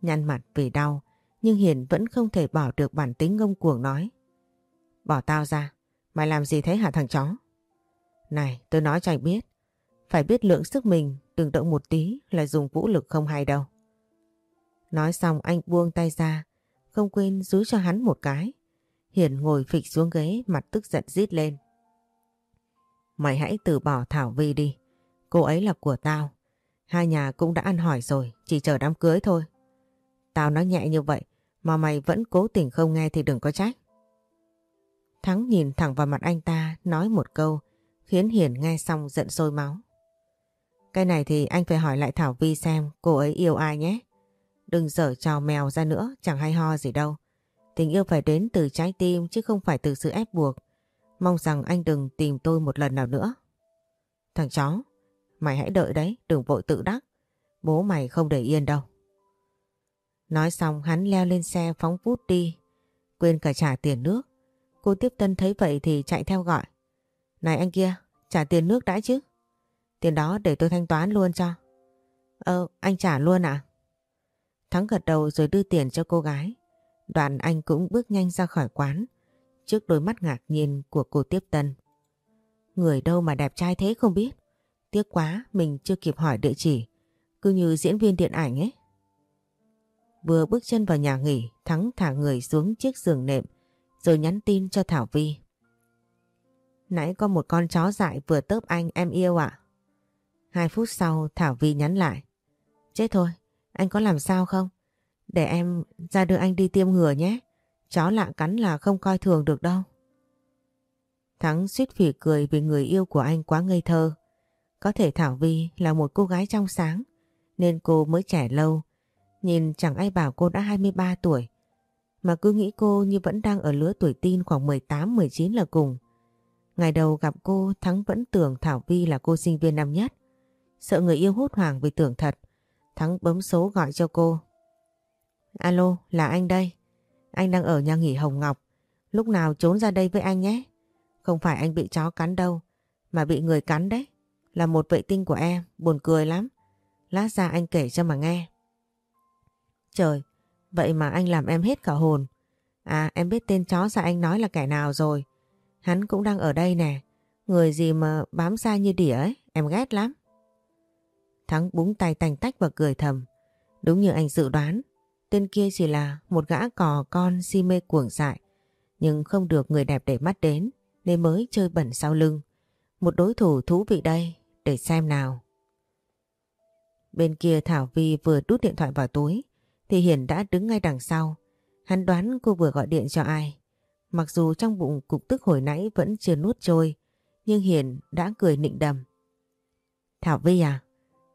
Nhăn mặt vì đau nhưng Hiền vẫn không thể bỏ được bản tính ngông cuồng nói. Bỏ tao ra, mày làm gì thế hả thằng chó? Này tôi nói cho anh biết, phải biết lượng sức mình đừng động một tí là dùng vũ lực không hay đâu. Nói xong anh buông tay ra, không quên rúi cho hắn một cái. Hiền ngồi phịch xuống ghế mặt tức giận rít lên. Mày hãy từ bỏ Thảo Vi đi. Cô ấy là của tao. Hai nhà cũng đã ăn hỏi rồi, chỉ chờ đám cưới thôi. Tao nói nhẹ như vậy mà mày vẫn cố tình không nghe thì đừng có trách. Thắng nhìn thẳng vào mặt anh ta nói một câu khiến Hiền nghe xong giận sôi máu. Cái này thì anh phải hỏi lại Thảo Vi xem cô ấy yêu ai nhé. Đừng dở trò mèo ra nữa, chẳng hay ho gì đâu. Tình yêu phải đến từ trái tim chứ không phải từ sự ép buộc. Mong rằng anh đừng tìm tôi một lần nào nữa. Thằng chó, mày hãy đợi đấy, đừng vội tự đắc. Bố mày không để yên đâu. Nói xong hắn leo lên xe phóng vút đi, quên cả trả tiền nước. Cô tiếp tân thấy vậy thì chạy theo gọi. Này anh kia, trả tiền nước đã chứ? Tiền đó để tôi thanh toán luôn cho. Ờ, anh trả luôn ạ? Thắng gật đầu rồi đưa tiền cho cô gái. Đoạn anh cũng bước nhanh ra khỏi quán, trước đôi mắt ngạc nhiên của cô tiếp tân. Người đâu mà đẹp trai thế không biết. Tiếc quá mình chưa kịp hỏi địa chỉ, cứ như diễn viên điện ảnh ấy. Vừa bước chân vào nhà nghỉ, Thắng thả người xuống chiếc giường nệm rồi nhắn tin cho Thảo Vi. Nãy có một con chó dại vừa tớp anh em yêu ạ. Hai phút sau Thảo Vi nhắn lại. Chết thôi, anh có làm sao không? Để em ra đưa anh đi tiêm ngừa nhé. Chó lạ cắn là không coi thường được đâu. Thắng suýt phỉ cười vì người yêu của anh quá ngây thơ. Có thể Thảo Vi là một cô gái trong sáng nên cô mới trẻ lâu. Nhìn chẳng ai bảo cô đã 23 tuổi mà cứ nghĩ cô như vẫn đang ở lứa tuổi tin khoảng 18-19 là cùng. Ngày đầu gặp cô Thắng vẫn tưởng Thảo Vi là cô sinh viên năm nhất. Sợ người yêu hốt hoảng vì tưởng thật. Thắng bấm số gọi cho cô. Alo, là anh đây. Anh đang ở nhà nghỉ Hồng Ngọc. Lúc nào trốn ra đây với anh nhé. Không phải anh bị chó cắn đâu, mà bị người cắn đấy. Là một vệ tinh của em, buồn cười lắm. Lát ra anh kể cho mà nghe. Trời, vậy mà anh làm em hết cả hồn. À, em biết tên chó ra anh nói là kẻ nào rồi. Hắn cũng đang ở đây nè. Người gì mà bám xa như đỉa ấy, em ghét lắm. Thắng búng tay tành tách và cười thầm. Đúng như anh dự đoán, tên kia chỉ là một gã cò con si mê cuồng dại, nhưng không được người đẹp để mắt đến nên mới chơi bẩn sau lưng. Một đối thủ thú vị đây, để xem nào. Bên kia Thảo Vi vừa đút điện thoại vào túi, thì Hiền đã đứng ngay đằng sau. Hắn đoán cô vừa gọi điện cho ai. Mặc dù trong bụng cục tức hồi nãy vẫn chưa nuốt trôi, nhưng Hiền đã cười nịnh đầm. Thảo Vi à,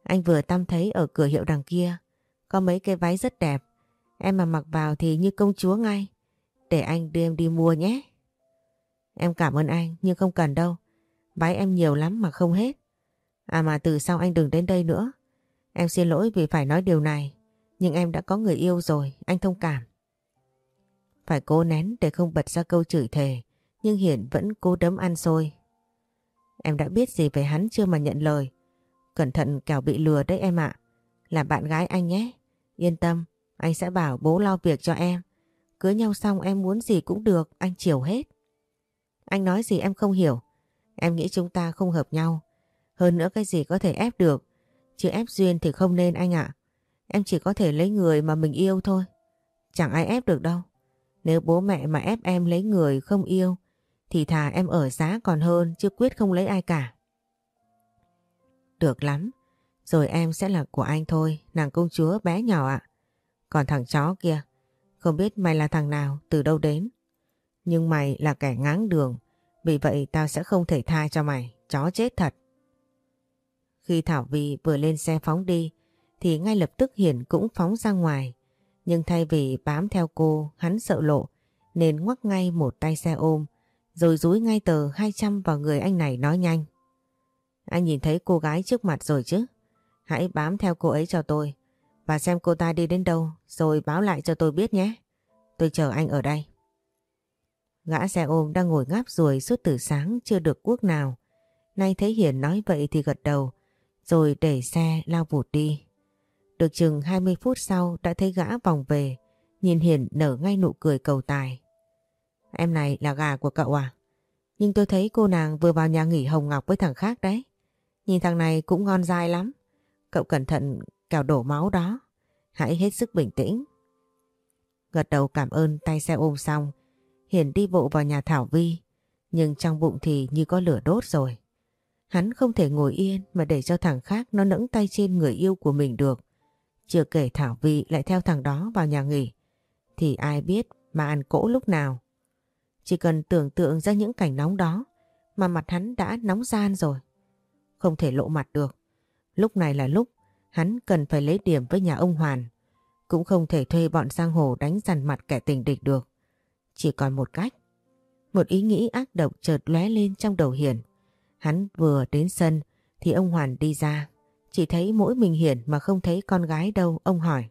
anh vừa tăm thấy ở cửa hiệu đằng kia, có mấy cái váy rất đẹp. Em mà mặc vào thì như công chúa ngay. Để anh đưa em đi mua nhé. Em cảm ơn anh nhưng không cần đâu. Váy em nhiều lắm mà không hết. À mà từ sau anh đừng đến đây nữa. Em xin lỗi vì phải nói điều này. Nhưng em đã có người yêu rồi, anh thông cảm. Phải cố nén để không bật ra câu chửi thề. Nhưng Hiển vẫn cố đấm ăn xôi. Em đã biết gì về hắn chưa mà nhận lời. Cẩn thận kẻo bị lừa đấy em ạ. Là bạn gái anh nhé. Yên tâm, anh sẽ bảo bố lo việc cho em. Cưới nhau xong em muốn gì cũng được, anh chiều hết. Anh nói gì em không hiểu. Em nghĩ chúng ta không hợp nhau. Hơn nữa cái gì có thể ép được. Chứ ép duyên thì không nên anh ạ. Em chỉ có thể lấy người mà mình yêu thôi. Chẳng ai ép được đâu. Nếu bố mẹ mà ép em lấy người không yêu thì thà em ở giá còn hơn chứ quyết không lấy ai cả. Được lắm. Rồi em sẽ là của anh thôi, nàng công chúa bé nhỏ ạ. Còn thằng chó kia, không biết mày là thằng nào, từ đâu đến. Nhưng mày là kẻ ngáng đường, vì vậy tao sẽ không thể tha cho mày, chó chết thật. Khi Thảo Vi vừa lên xe phóng đi, thì ngay lập tức Hiển cũng phóng ra ngoài. Nhưng thay vì bám theo cô, hắn sợ lộ, nên ngoắc ngay một tay xe ôm, rồi rúi ngay tờ 200 vào người anh này nói nhanh. Anh nhìn thấy cô gái trước mặt rồi chứ? Hãy bám theo cô ấy cho tôi và xem cô ta đi đến đâu rồi báo lại cho tôi biết nhé. tôi chờ anh ở đây. Gã xe ôm đang ngồi ngáp ruồi suốt từ sáng chưa được cuốc nào. Nay thấy Hiền nói vậy thì gật đầu, rồi để xe lao vụt đi. Được chừng 20 phút sau đã thấy gã vòng về, nhìn Hiền nở ngay nụ cười cầu tài. Em này là gà của cậu à? Nhưng tôi thấy cô nàng vừa vào nhà nghỉ Hồng Ngọc với thằng khác đấy. Nhìn thằng này cũng ngon dai lắm. Cậu cẩn thận kẻo đổ máu đó. Hãy hết sức bình tĩnh. Gật đầu cảm ơn tay xe ôm xong. Hiền đi bộ vào nhà Thảo Vi. Nhưng trong bụng thì như có lửa đốt rồi. Hắn không thể ngồi yên mà để cho thằng khác nó nẫng tay trên người yêu của mình được. Chưa kể Thảo Vy lại theo thằng đó vào nhà nghỉ. Thì ai biết mà ăn cỗ lúc nào. Chỉ cần tưởng tượng ra những cảnh nóng đó mà mặt hắn đã nóng gian rồi. Không thể lộ mặt được. Lúc này là lúc hắn cần phải lấy điểm với nhà ông Hoàn. Cũng không thể thuê bọn giang hồ đánh dằn mặt kẻ tình địch được. Chỉ còn một cách. Một ý nghĩ ác độc chợt lóe lên trong đầu Hiền. Hắn vừa đến sân thì ông Hoàn đi ra. Chỉ thấy mỗi mình hiển mà không thấy con gái đâu, ông hỏi.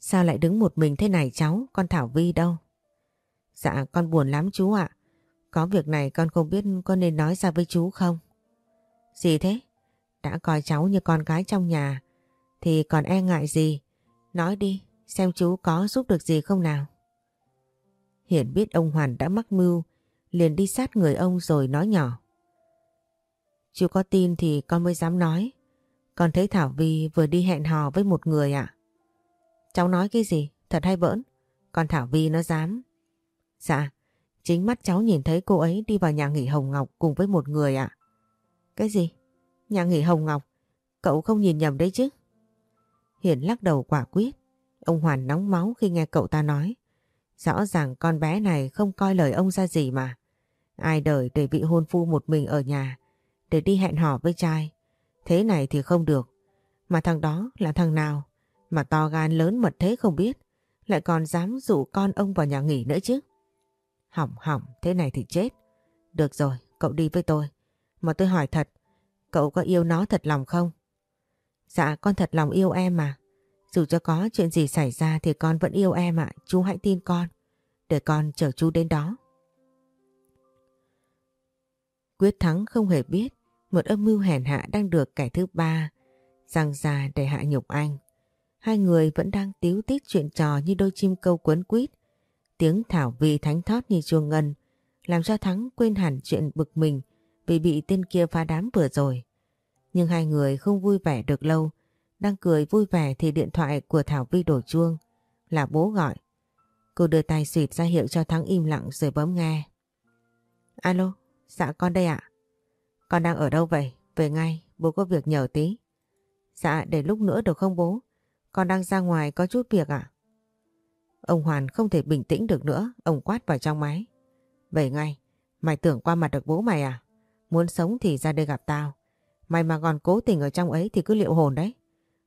Sao lại đứng một mình thế này cháu, con Thảo Vi đâu? Dạ con buồn lắm chú ạ. Có việc này con không biết con nên nói ra với chú không? Gì thế? Đã coi cháu như con gái trong nhà thì còn e ngại gì? Nói đi, xem chú có giúp được gì không nào? Hiển biết ông Hoàn đã mắc mưu, liền đi sát người ông rồi nói nhỏ. Chú có tin thì con mới dám nói. Con thấy Thảo Vi vừa đi hẹn hò với một người ạ. Cháu nói cái gì? Thật hay bỡn? Con Thảo Vi nó dám. Dạ, chính mắt cháu nhìn thấy cô ấy đi vào nhà nghỉ Hồng Ngọc cùng với một người ạ. Cái gì? Nhà nghỉ Hồng Ngọc? Cậu không nhìn nhầm đấy chứ? Hiển lắc đầu quả quyết. Ông Hoàn nóng máu khi nghe cậu ta nói. Rõ ràng con bé này không coi lời ông ra gì mà. Ai đời để vị hôn phu một mình ở nhà để đi hẹn hò với trai. Thế này thì không được. Mà thằng đó là thằng nào mà to gan lớn mật thế không biết. Lại còn dám dụ con ông vào nhà nghỉ nữa chứ. Hỏng hỏng, thế này thì chết. Được rồi, cậu đi với tôi. Mà tôi hỏi thật, cậu có yêu nó thật lòng không? Dạ con thật lòng yêu em mà. Dù cho có chuyện gì xảy ra thì con vẫn yêu em ạ. Chú hãy tin con. Để con chở chú đến đó. Quyết Thắng không hề biết một âm mưu hèn hạ đang được kẻ thứ ba răng ra để hạ nhục anh. Hai người vẫn đang tíu tít chuyện trò như đôi chim câu quấn quýt. Tiếng thảo vi thánh thót như chuông ngân làm cho Thắng quên hẳn chuyện bực mình vì bị tên kia phá đám vừa rồi. Nhưng hai người không vui vẻ được lâu. Đang cười vui vẻ thì điện thoại của Thảo Vi đổ chuông. Là bố gọi. Cô đưa tay xịt ra hiệu cho Thắng im lặng rồi bấm nghe. Alo, dạ con đây ạ. Con đang ở đâu vậy? Về ngay, bố có việc nhờ tí. Dạ, để lúc nữa được không bố? Con đang ra ngoài có chút việc ạ. Ông Hoàn không thể bình tĩnh được nữa, ông quát vào trong máy. Về ngay, mày tưởng qua mặt được bố mày à? Muốn sống thì ra đây gặp tao. Mày mà còn cố tình ở trong ấy thì cứ liệu hồn đấy.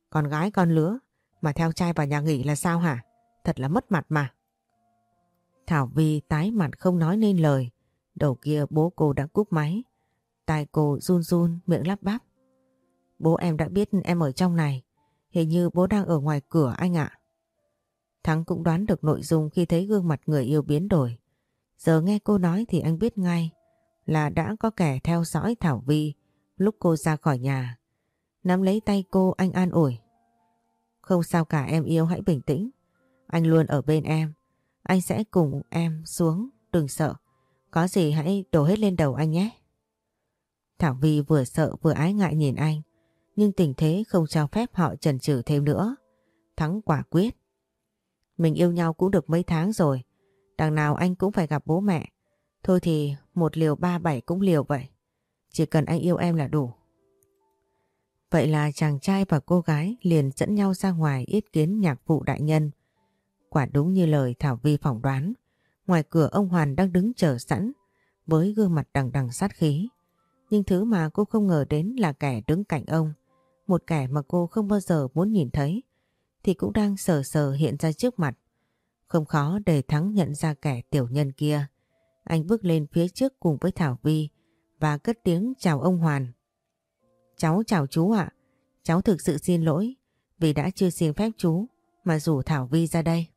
Con gái con lứa mà theo trai vào nhà nghỉ là sao hả? Thật là mất mặt mà. Thảo Vi tái mặt không nói nên lời. Đầu kia bố cô đã cúp máy. Tai cô run run miệng lắp bắp. Bố em đã biết em ở trong này. Hình như bố đang ở ngoài cửa anh ạ. Thắng cũng đoán được nội dung khi thấy gương mặt người yêu biến đổi. Giờ nghe cô nói thì anh biết ngay là đã có kẻ theo dõi Thảo Vi lúc cô ra khỏi nhà. Nắm lấy tay cô anh an ủi. Không sao cả em yêu hãy bình tĩnh. Anh luôn ở bên em. Anh sẽ cùng em xuống, đừng sợ. Có gì hãy đổ hết lên đầu anh nhé. Thảo Vi vừa sợ vừa ái ngại nhìn anh. Nhưng tình thế không cho phép họ chần chừ thêm nữa. Thắng quả quyết. Mình yêu nhau cũng được mấy tháng rồi. Đằng nào anh cũng phải gặp bố mẹ. Thôi thì một liều ba bảy cũng liều vậy. Chỉ cần anh yêu em là đủ. Vậy là chàng trai và cô gái liền dẫn nhau ra ngoài yết kiến nhạc vụ đại nhân. Quả đúng như lời Thảo Vi phỏng đoán. Ngoài cửa ông Hoàn đang đứng chờ sẵn, với gương mặt đằng đằng sát khí. Nhưng thứ mà cô không ngờ đến là kẻ đứng cạnh ông. Một kẻ mà cô không bao giờ muốn nhìn thấy, thì cũng đang sờ sờ hiện ra trước mặt. Không khó để Thắng nhận ra kẻ tiểu nhân kia. Anh bước lên phía trước cùng với Thảo Vi và cất tiếng chào ông Hoàn. Cháu chào chú ạ. Cháu thực sự xin lỗi vì đã chưa xin phép chú, mà rủ Thảo Vi ra đây.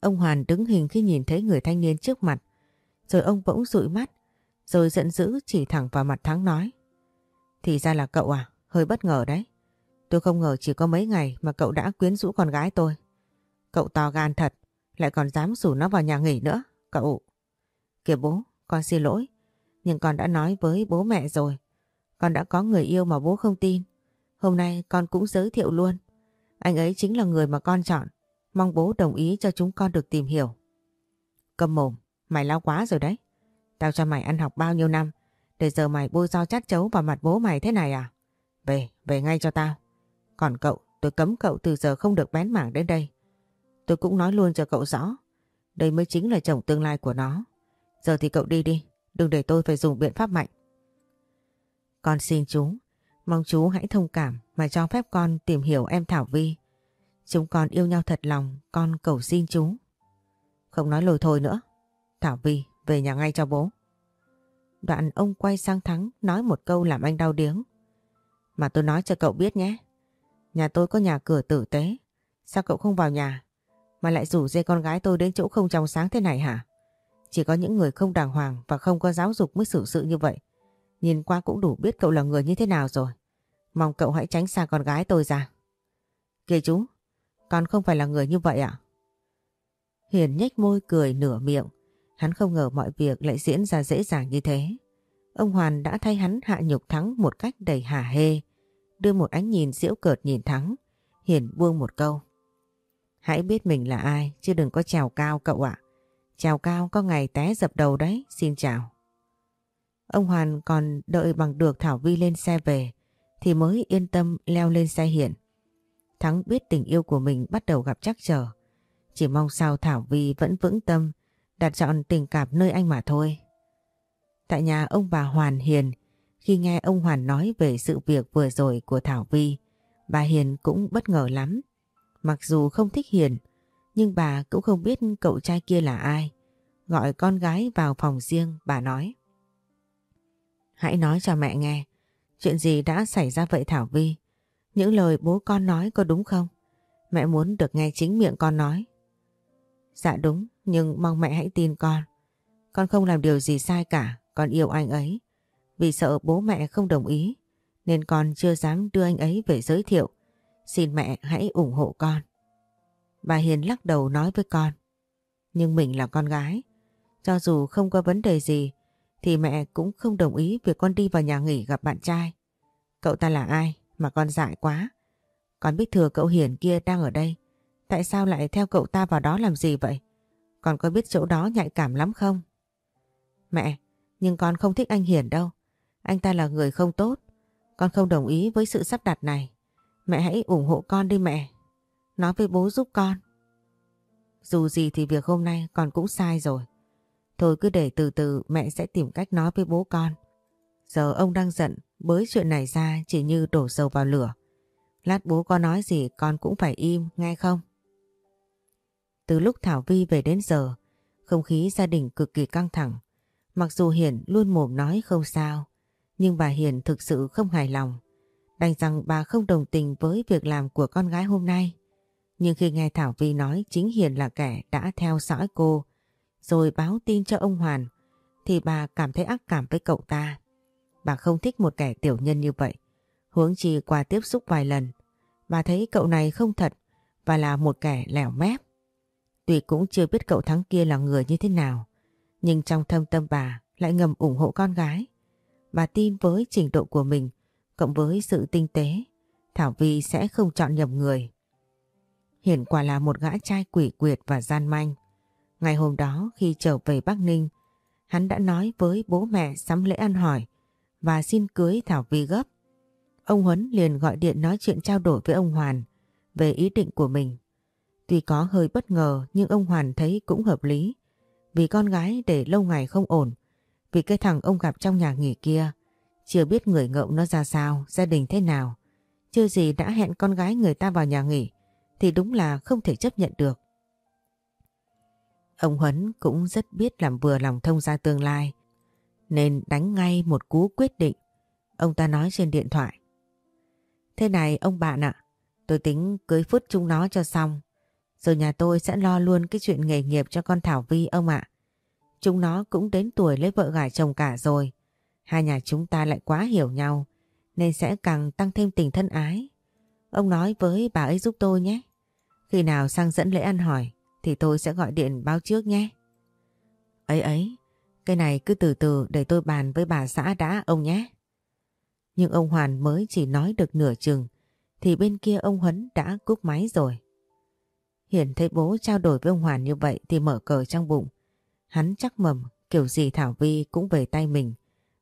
Ông Hoàn đứng hình khi nhìn thấy người thanh niên trước mặt. Rồi ông bỗng dụi mắt. Rồi giận dữ chỉ thẳng vào mặt Thắng nói. Thì ra là cậu à? Hơi bất ngờ đấy. Tôi không ngờ chỉ có mấy ngày mà cậu đã quyến rũ con gái tôi. Cậu to gan thật. Lại còn dám rủ nó vào nhà nghỉ nữa. Cậu... Kìa bố, con xin lỗi. Nhưng con đã nói với bố mẹ rồi. Con đã có người yêu mà bố không tin. Hôm nay con cũng giới thiệu luôn. Anh ấy chính là người mà con chọn. Mong bố đồng ý cho chúng con được tìm hiểu. Cầm mồm, mày lao quá rồi đấy. Tao cho mày ăn học bao nhiêu năm, để giờ mày bôi do chát chấu vào mặt bố mày thế này à? Về, về ngay cho tao. Còn cậu, tôi cấm cậu từ giờ không được bén mảng đến đây. Tôi cũng nói luôn cho cậu rõ. Đây mới chính là chồng tương lai của nó. Giờ thì cậu đi đi, đừng để tôi phải dùng biện pháp mạnh. Con xin chú, mong chú hãy thông cảm mà cho phép con tìm hiểu em Thảo Vi. Chúng con yêu nhau thật lòng, con cầu xin chú. Không nói lồi thôi nữa. Thảo Vi, về nhà ngay cho bố. Đoạn ông quay sang Thắng nói một câu làm anh đau điếng. Mà tôi nói cho cậu biết nhé. Nhà tôi có nhà cửa tử tế. Sao cậu không vào nhà? Mà lại rủ dê con gái tôi đến chỗ không trong sáng thế này hả? Chỉ có những người không đàng hoàng và không có giáo dục mới xử sự như vậy. Nhìn qua cũng đủ biết cậu là người như thế nào rồi. Mong cậu hãy tránh xa con gái tôi ra. Kìa chú, con không phải là người như vậy ạ? Hiền nhếch môi cười nửa miệng. Hắn không ngờ mọi việc lại diễn ra dễ dàng như thế. Ông Hoàn đã thay hắn hạ nhục Thắng một cách đầy hả hê. Đưa một ánh nhìn diễu cợt nhìn Thắng. hiển buông một câu. Hãy biết mình là ai, chứ đừng có trèo cao cậu ạ. Trèo cao có ngày té dập đầu đấy. Xin chào. Ông Hoàn còn đợi bằng được Thảo Vi lên xe về, thì mới yên tâm leo lên xe hiển. Thắng biết tình yêu của mình bắt đầu gặp trắc trở. Chỉ mong sao Thảo Vi vẫn vững tâm đặt chọn tình cảm nơi anh mà thôi. Tại nhà ông bà Hoàn Hiền, khi nghe ông Hoàn nói về sự việc vừa rồi của Thảo Vi, bà Hiền cũng bất ngờ lắm. Mặc dù không thích Hiền, nhưng bà cũng không biết cậu trai kia là ai. Gọi con gái vào phòng riêng, bà nói. Hãy nói cho mẹ nghe, chuyện gì đã xảy ra vậy Thảo Vi? Những lời bố con nói có đúng không? Mẹ muốn được nghe chính miệng con nói. Dạ đúng, nhưng mong mẹ hãy tin con. Con không làm điều gì sai cả, con yêu anh ấy. Vì sợ bố mẹ không đồng ý, nên con chưa dám đưa anh ấy về giới thiệu. Xin mẹ hãy ủng hộ con. Bà Hiền lắc đầu nói với con. Nhưng mình là con gái. Cho dù không có vấn đề gì, thì mẹ cũng không đồng ý việc con đi vào nhà nghỉ gặp bạn trai. Cậu ta là ai mà con dại quá. Con biết thừa cậu Hiền kia đang ở đây. Tại sao lại theo cậu ta vào đó làm gì vậy? Con có biết chỗ đó nhạy cảm lắm không? Mẹ, nhưng con không thích anh Hiển đâu. Anh ta là người không tốt. Con không đồng ý với sự sắp đặt này. Mẹ hãy ủng hộ con đi mẹ. Nói với bố giúp con. Dù gì thì việc hôm nay con cũng sai rồi. Thôi cứ để từ từ mẹ sẽ tìm cách nói với bố con. Giờ ông đang giận, bới chuyện này ra chỉ như đổ dầu vào lửa. Lát bố có nói gì con cũng phải im, nghe không? Từ lúc Thảo Vi về đến giờ, không khí gia đình cực kỳ căng thẳng. Mặc dù Hiền luôn mồm nói không sao, nhưng bà Hiền thực sự không hài lòng. Đành rằng bà không đồng tình với việc làm của con gái hôm nay. Nhưng khi nghe Thảo Vi nói chính Hiền là kẻ đã theo dõi cô, rồi báo tin cho ông Hoàn, thì bà cảm thấy ác cảm với cậu ta. Bà không thích một kẻ tiểu nhân như vậy. Huống chi qua tiếp xúc vài lần, bà thấy cậu này không thật và là một kẻ lẻo mép. Tuy cũng chưa biết cậu Thắng kia là người như thế nào, nhưng trong thâm tâm bà lại ngầm ủng hộ con gái. Bà tin với trình độ của mình, cộng với sự tinh tế, Thảo Vi sẽ không chọn nhầm người. Hiển quả là một gã trai quỷ quyệt và gian manh. Ngày hôm đó khi trở về Bắc Ninh, hắn đã nói với bố mẹ sắm lễ ăn hỏi và xin cưới Thảo Vi gấp. Ông Huấn liền gọi điện nói chuyện trao đổi với ông Hoàn về ý định của mình. Tuy có hơi bất ngờ nhưng ông Hoàn thấy cũng hợp lý. Vì con gái để lâu ngày không ổn. Vì cái thằng ông gặp trong nhà nghỉ kia. Chưa biết người ngậu nó ra sao, gia đình thế nào. Chưa gì đã hẹn con gái người ta vào nhà nghỉ. Thì đúng là không thể chấp nhận được. Ông Huấn cũng rất biết làm vừa lòng thông ra tương lai. Nên đánh ngay một cú quyết định. Ông ta nói trên điện thoại. Thế này ông bạn ạ, tôi tính cưới phút chúng nó cho xong. Rồi nhà tôi sẽ lo luôn cái chuyện nghề nghiệp cho con Thảo Vi ông ạ. Chúng nó cũng đến tuổi lấy vợ gả chồng cả rồi. Hai nhà chúng ta lại quá hiểu nhau nên sẽ càng tăng thêm tình thân ái. Ông nói với bà ấy giúp tôi nhé. Khi nào sang dẫn lễ ăn hỏi thì tôi sẽ gọi điện báo trước nhé. Ấy ấy, cái này cứ từ từ để tôi bàn với bà xã đã ông nhé. Nhưng ông Hoàn mới chỉ nói được nửa chừng thì bên kia ông Huấn đã cúp máy rồi. Hiển thấy bố trao đổi với ông Hoàn như vậy thì mở cờ trong bụng. Hắn chắc mầm kiểu gì Thảo Vi cũng về tay mình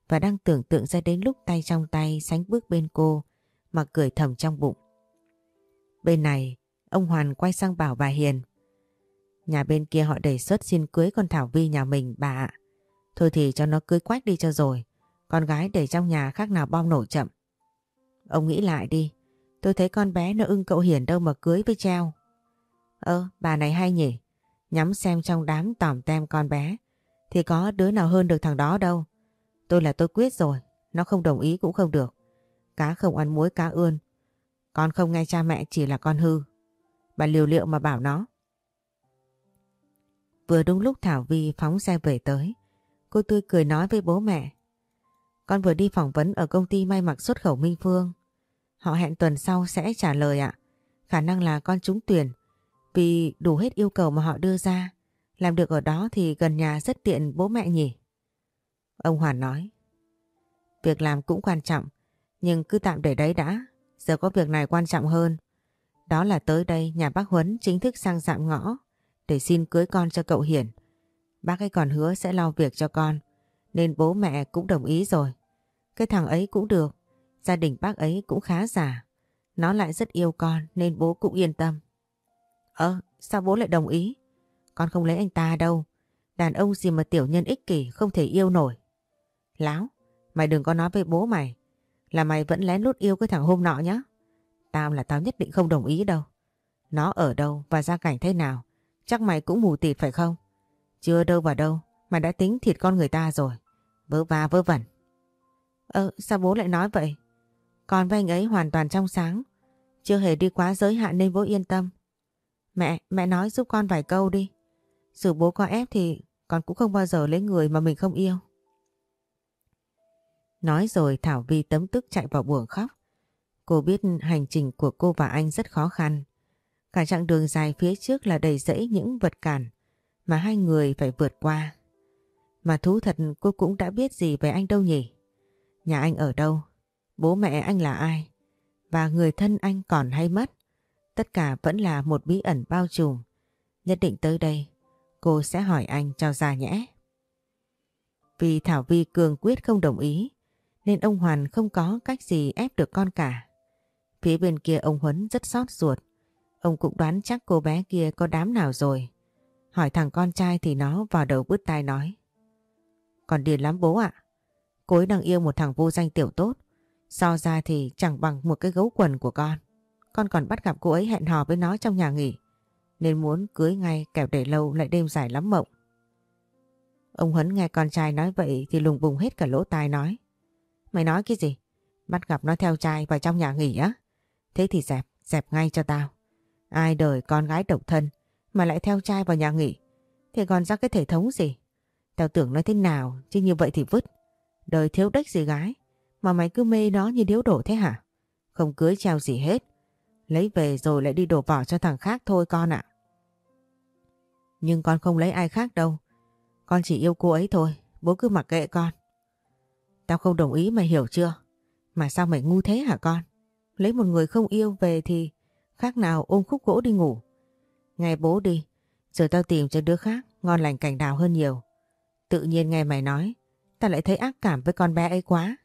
và đang tưởng tượng ra đến lúc tay trong tay sánh bước bên cô mà cười thầm trong bụng. Bên này, ông Hoàn quay sang bảo bà Hiền. Nhà bên kia họ đề xuất xin cưới con Thảo Vi nhà mình bà ạ. Thôi thì cho nó cưới quách đi cho rồi. Con gái để trong nhà khác nào bom nổ chậm. Ông nghĩ lại đi. Tôi thấy con bé nó ưng cậu Hiền đâu mà cưới với treo. Ơ, bà này hay nhỉ? Nhắm xem trong đám tỏm tem con bé. Thì có đứa nào hơn được thằng đó đâu. Tôi là tôi quyết rồi. Nó không đồng ý cũng không được. Cá không ăn muối cá ươn. Con không nghe cha mẹ chỉ là con hư. Bà liều liệu mà bảo nó. Vừa đúng lúc Thảo Vi phóng xe về tới. Cô tươi cười nói với bố mẹ. Con vừa đi phỏng vấn ở công ty may mặc xuất khẩu Minh Phương. Họ hẹn tuần sau sẽ trả lời ạ. Khả năng là con trúng tuyển vì đủ hết yêu cầu mà họ đưa ra. Làm được ở đó thì gần nhà rất tiện bố mẹ nhỉ. Ông Hoàn nói. Việc làm cũng quan trọng nhưng cứ tạm để đấy đã. Giờ có việc này quan trọng hơn. Đó là tới đây nhà bác Huấn chính thức sang dạm ngõ để xin cưới con cho cậu Hiển. Bác ấy còn hứa sẽ lo việc cho con nên bố mẹ cũng đồng ý rồi. Cái thằng ấy cũng được, gia đình bác ấy cũng khá giả. Nó lại rất yêu con nên bố cũng yên tâm. Ơ, sao bố lại đồng ý? Con không lấy anh ta đâu. Đàn ông gì mà tiểu nhân ích kỷ không thể yêu nổi. Láo, mày đừng có nói với bố mày là mày vẫn lén lút yêu cái thằng hôm nọ nhá. Tao là tao nhất định không đồng ý đâu. Nó ở đâu và gia cảnh thế nào chắc mày cũng mù tịt phải không? Chưa đâu vào đâu mà đã tính thịt con người ta rồi. Vớ va vớ vẩn. Ơ sao bố lại nói vậy? Con với anh ấy hoàn toàn trong sáng. Chưa hề đi quá giới hạn nên bố yên tâm. Mẹ, mẹ nói giúp con vài câu đi. Dù bố có ép thì con cũng không bao giờ lấy người mà mình không yêu. Nói rồi Thảo Vi tấm tức chạy vào buồng khóc. Cô biết hành trình của cô và anh rất khó khăn. Cả chặng đường dài phía trước là đầy rẫy những vật cản mà hai người phải vượt qua. Mà thú thật cô cũng đã biết gì về anh đâu nhỉ? Nhà anh ở đâu? Bố mẹ anh là ai? Và người thân anh còn hay mất? Tất cả vẫn là một bí ẩn bao trùm. Nhất định tới đây, cô sẽ hỏi anh cho ra nhẽ. Vì Thảo Vi cường quyết không đồng ý, nên ông Hoàn không có cách gì ép được con cả. Phía bên kia ông Huấn rất xót ruột. Ông cũng đoán chắc cô bé kia có đám nào rồi. Hỏi thằng con trai thì nó vào đầu bứt tai nói. Còn điền lắm bố ạ. Cô ấy đang yêu một thằng vô danh tiểu tốt. So ra thì chẳng bằng một cái gấu quần của con. Con còn bắt gặp cô ấy hẹn hò với nó trong nhà nghỉ. Nên muốn cưới ngay kẻo để lâu lại đêm dài lắm mộng. Ông Huấn nghe con trai nói vậy thì lùng bùng hết cả lỗ tai nói. Mày nói cái gì? Bắt gặp nó theo trai vào trong nhà nghỉ á? Thế thì dẹp, dẹp ngay cho tao. Ai đời con gái độc thân mà lại theo trai vào nhà nghỉ thì còn ra cái thể thống gì? Tao tưởng nó thế nào chứ như vậy thì vứt. Đời thiếu đếch gì gái mà mày cứ mê nó như điếu đổ thế hả? Không cưới treo gì hết. Lấy về rồi lại đi đổ vỏ cho thằng khác thôi con ạ. Nhưng con không lấy ai khác đâu. Con chỉ yêu cô ấy thôi. Bố cứ mặc kệ con. Tao không đồng ý mày hiểu chưa? Mà sao mày ngu thế hả con? Lấy một người không yêu về thì khác nào ôm khúc gỗ đi ngủ. Nghe bố đi. Rồi tao tìm cho đứa khác ngon lành cảnh đào hơn nhiều. Tự nhiên nghe mày nói, tao lại thấy ác cảm với con bé ấy quá.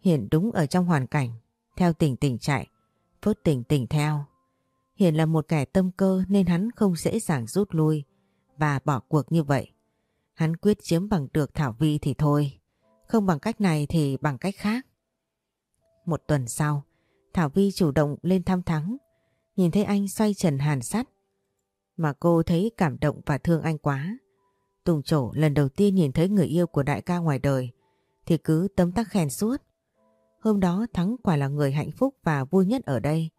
Hiển đúng ở trong hoàn cảnh, theo tỉnh tỉnh chạy, phớt tỉnh tỉnh theo. Hiền là một kẻ tâm cơ nên hắn không dễ dàng rút lui và bỏ cuộc như vậy. Hắn quyết chiếm bằng được Thảo Vi thì thôi, không bằng cách này thì bằng cách khác. Một tuần sau, Thảo Vi chủ động lên thăm Thắng, nhìn thấy anh xoay trần hàn sắt. Mà cô thấy cảm động và thương anh quá. Tùng trổ lần đầu tiên nhìn thấy người yêu của đại ca ngoài đời thì cứ tấm tắc khen suốt. Hôm đó Thắng quả là người hạnh phúc và vui nhất ở đây.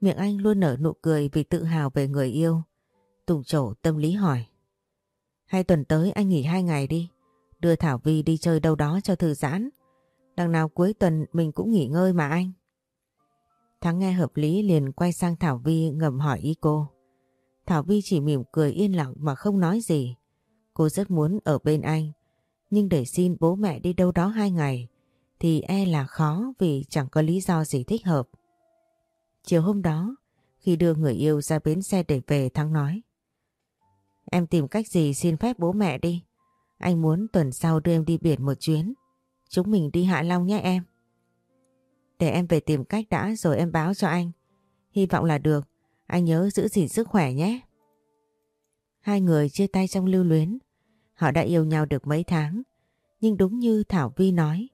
Miệng anh luôn nở nụ cười vì tự hào về người yêu. Tùng trổ tâm lý hỏi. Hai tuần tới anh nghỉ hai ngày đi. Đưa Thảo Vi đi chơi đâu đó cho thư giãn. Đằng nào cuối tuần mình cũng nghỉ ngơi mà anh. Thắng nghe hợp lý liền quay sang Thảo Vi ngầm hỏi ý cô. Thảo Vi chỉ mỉm cười yên lặng mà không nói gì. Cô rất muốn ở bên anh. Nhưng để xin bố mẹ đi đâu đó hai ngày thì e là khó vì chẳng có lý do gì thích hợp. Chiều hôm đó, khi đưa người yêu ra bến xe để về Thắng nói. Em tìm cách gì xin phép bố mẹ đi. Anh muốn tuần sau đưa em đi biển một chuyến. Chúng mình đi Hạ Long nhé em. Để em về tìm cách đã rồi em báo cho anh. Hy vọng là được. Anh nhớ giữ gìn sức khỏe nhé. Hai người chia tay trong lưu luyến. Họ đã yêu nhau được mấy tháng. Nhưng đúng như Thảo Vi nói,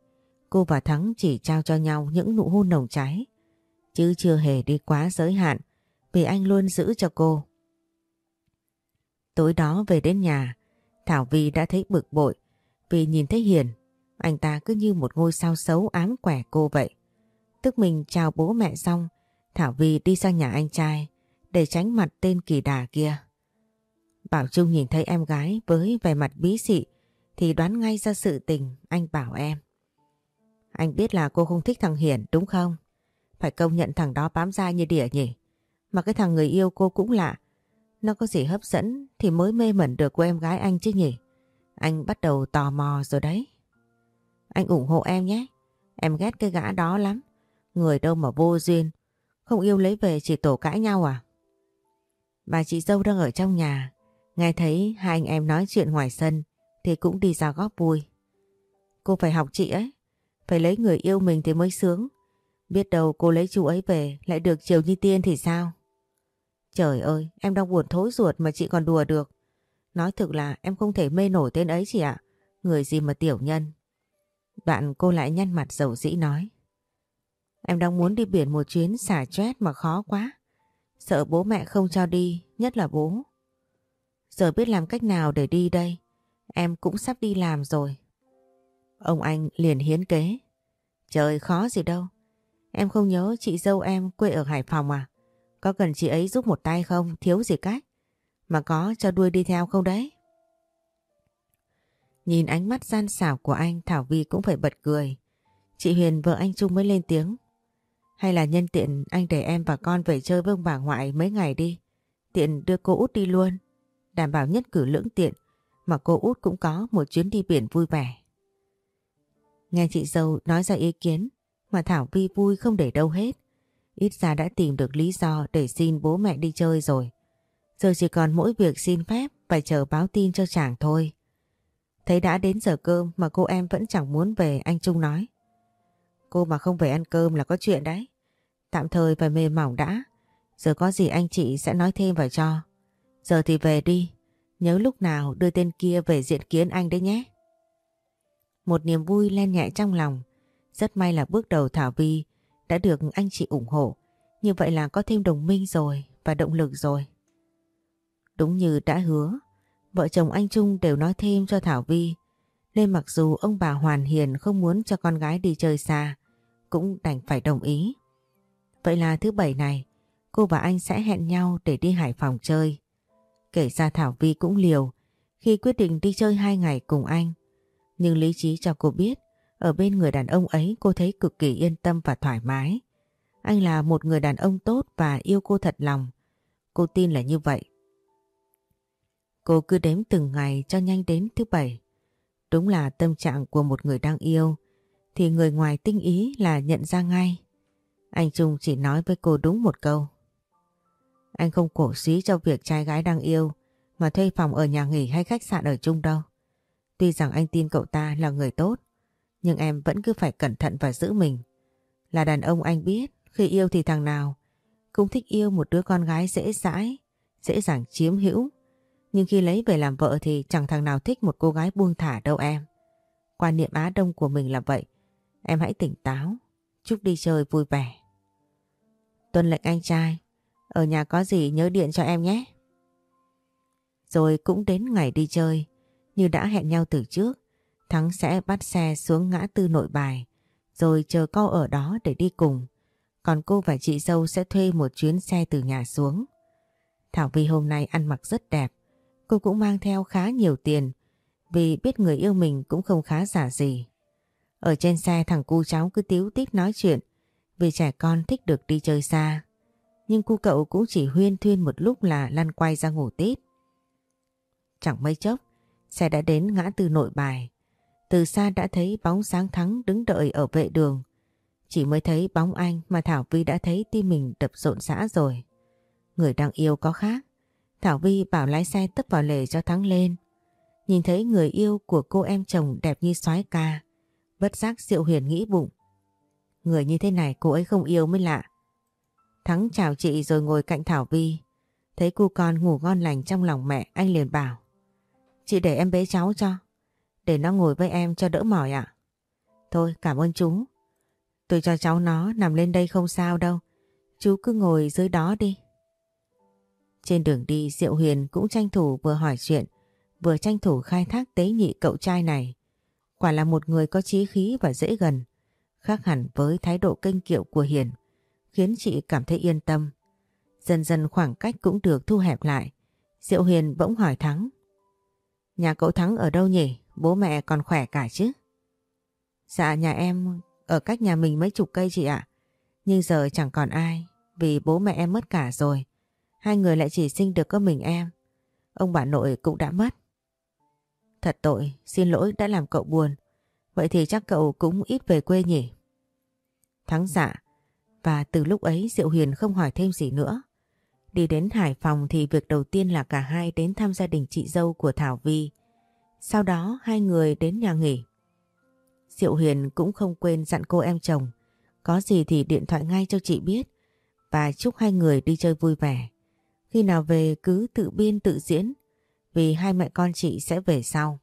cô và Thắng chỉ trao cho nhau những nụ hôn nồng cháy. Chứ chưa hề đi quá giới hạn vì anh luôn giữ cho cô. Tối đó về đến nhà, Thảo Vi đã thấy bực bội vì nhìn thấy Hiền, anh ta cứ như một ngôi sao xấu ám quẻ cô vậy. Tức mình chào bố mẹ xong, Thảo Vi đi sang nhà anh trai để tránh mặt tên kỳ đà kia. Bảo Trung nhìn thấy em gái với vẻ mặt bí xị thì đoán ngay ra sự tình anh bảo em. Anh biết là cô không thích thằng Hiển, đúng không? Phải công nhận thằng đó bám dai như đỉa nhỉ? Mà cái thằng người yêu cô cũng lạ. Nó có gì hấp dẫn thì mới mê mẩn được cô em gái anh chứ nhỉ? Anh bắt đầu tò mò rồi đấy. Anh ủng hộ em nhé. Em ghét cái gã đó lắm. Người đâu mà vô duyên. Không yêu lấy về chỉ tổ cãi nhau à? Bà chị dâu đang ở trong nhà. Nghe thấy hai anh em nói chuyện ngoài sân thì cũng đi ra góp vui. Cô phải học chị ấy. Phải lấy người yêu mình thì mới sướng. Biết đâu cô lấy chú ấy về lại được chiều như tiên thì sao? Trời ơi, em đang buồn thối ruột mà chị còn đùa được. Nói thực là em không thể mê nổi tên ấy chị ạ. Người gì mà tiểu nhân. đoạn cô lại nhăn mặt dầu dĩ nói. Em đang muốn đi biển một chuyến xả stress mà khó quá. Sợ bố mẹ không cho đi, nhất là bố. Giờ biết làm cách nào để đi đây. Em cũng sắp đi làm rồi. Ông anh liền hiến kế. Trời khó gì đâu. Em không nhớ chị dâu em quê ở Hải Phòng à? Có cần chị ấy giúp một tay không? Thiếu gì cách? Mà có cho đuôi đi theo không đấy? Nhìn ánh mắt gian xảo của anh, Thảo Vi cũng phải bật cười. Chị Huyền vợ anh Trung mới lên tiếng. Hay là nhân tiện anh để em và con về chơi với ông bà ngoại mấy ngày đi. Tiện đưa cô út đi luôn. Đảm bảo nhất cử lưỡng tiện, mà cô út cũng có một chuyến đi biển vui vẻ. Nghe chị dâu nói ra ý kiến, mà Thảo Vi vui không để đâu hết. Ít ra đã tìm được lý do để xin bố mẹ đi chơi rồi. Giờ chỉ còn mỗi việc xin phép và chờ báo tin cho chàng thôi. Thấy đã đến giờ cơm mà cô em vẫn chẳng muốn về, anh Trung nói. Cô mà không về ăn cơm là có chuyện đấy. Tạm thời phải mềm mỏng đã. Giờ có gì anh chị sẽ nói thêm vào cho. Giờ thì về đi. Nhớ lúc nào đưa tên kia về diện kiến anh đấy nhé. Một niềm vui len nhẹ trong lòng. Rất may là bước đầu Thảo Vi đã được anh chị ủng hộ. Như vậy là có thêm đồng minh rồi và động lực rồi. Đúng như đã hứa, vợ chồng anh Trung đều nói thêm cho Thảo Vi. Nên mặc dù ông bà Hoàn Hiền không muốn cho con gái đi chơi xa, cũng đành phải đồng ý. Vậy là thứ bảy này, cô và anh sẽ hẹn nhau để đi Hải Phòng chơi. Kể ra Thảo Vi cũng liều khi quyết định đi chơi hai ngày cùng anh. Nhưng lý trí cho cô biết, ở bên người đàn ông ấy cô thấy cực kỳ yên tâm và thoải mái. Anh là một người đàn ông tốt và yêu cô thật lòng. Cô tin là như vậy. Cô cứ đếm từng ngày cho nhanh đến thứ bảy. Đúng là tâm trạng của một người đang yêu, thì người ngoài tinh ý là nhận ra ngay. Anh Trung chỉ nói với cô đúng một câu. Anh không cổ xí cho việc trai gái đang yêu, mà thuê phòng ở nhà nghỉ hay khách sạn ở chung đâu. Tuy rằng anh tin cậu ta là người tốt nhưng em vẫn cứ phải cẩn thận và giữ mình. Là đàn ông anh biết khi yêu thì thằng nào cũng thích yêu một đứa con gái dễ dãi, dễ dàng chiếm hữu. Nhưng khi lấy về làm vợ thì chẳng thằng nào thích một cô gái buông thả đâu em. Quan niệm Á Đông của mình là vậy. Em hãy tỉnh táo, chúc đi chơi vui vẻ. Tuân lệnh anh trai, ở nhà có gì nhớ điện cho em nhé. Rồi cũng đến ngày đi chơi, như đã hẹn nhau từ trước. Thắng sẽ bắt xe xuống ngã tư nội bài, rồi chờ câu ở đó để đi cùng. còn cô và chị dâu sẽ thuê một chuyến xe từ nhà xuống. Thảo Vi hôm nay ăn mặc rất đẹp, cô cũng mang theo khá nhiều tiền vì biết người yêu mình cũng không khá giả gì. Ở trên xe thằng cu cháu cứ tiếu tít nói chuyện vì trẻ con thích được đi chơi xa. Nhưng cu cậu cũng chỉ huyên thuyên một lúc là lăn quay ra ngủ tít. Chẳng mấy chốc, xe đã đến ngã tư nội bài. Từ xa đã thấy bóng sáng thắng đứng đợi ở vệ đường. Chỉ mới thấy bóng anh mà Thảo Vi đã thấy tim mình đập rộn rã rồi. Người đang yêu có khác. Thảo Vi bảo lái xe tấp vào lề cho thắng lên. Nhìn thấy người yêu của cô em chồng đẹp như soái ca. Bất giác Diệu Huyền nghĩ bụng. Người như thế này cô ấy không yêu mới lạ. Thắng chào chị rồi ngồi cạnh Thảo Vi. Thấy cô con ngủ ngon lành trong lòng mẹ, anh liền bảo. Chị để em bế cháu cho. Để nó ngồi với em cho đỡ mỏi ạ. Thôi cảm ơn chú. Tôi cho cháu nó nằm lên đây không sao đâu. Chú cứ ngồi dưới đó đi. Trên đường đi Diệu Huyền cũng tranh thủ vừa hỏi chuyện vừa tranh thủ khai thác tế nhị cậu trai này. Quả là một người có trí khí và dễ gần, khác hẳn với thái độ kênh kiệu của Hiền, khiến chị cảm thấy yên tâm. Dần dần khoảng cách cũng được thu hẹp lại. Diệu Hiền bỗng hỏi Thắng. Nhà cậu Thắng ở đâu nhỉ? Bố mẹ còn khỏe cả chứ? Dạ nhà em ở cách nhà mình mấy chục cây chị ạ. Nhưng giờ chẳng còn ai vì bố mẹ em mất cả rồi. Hai người lại chỉ sinh được có mình em. Ông bà nội cũng đã mất. Thật tội, xin lỗi đã làm cậu buồn. Vậy thì chắc cậu cũng ít về quê nhỉ? Thắng dạ. Và từ lúc ấy Diệu Huyền không hỏi thêm gì nữa. Đi đến Hải Phòng thì việc đầu tiên là cả hai đến thăm gia đình chị dâu của Thảo Vi. Sau đó, hai người đến nhà nghỉ. Diệu Huyền cũng không quên dặn cô em chồng. Có gì thì điện thoại ngay cho chị biết. Và chúc hai người đi chơi vui vẻ. Khi nào về cứ tự biên tự diễn, vì hai mẹ con chị sẽ về sau.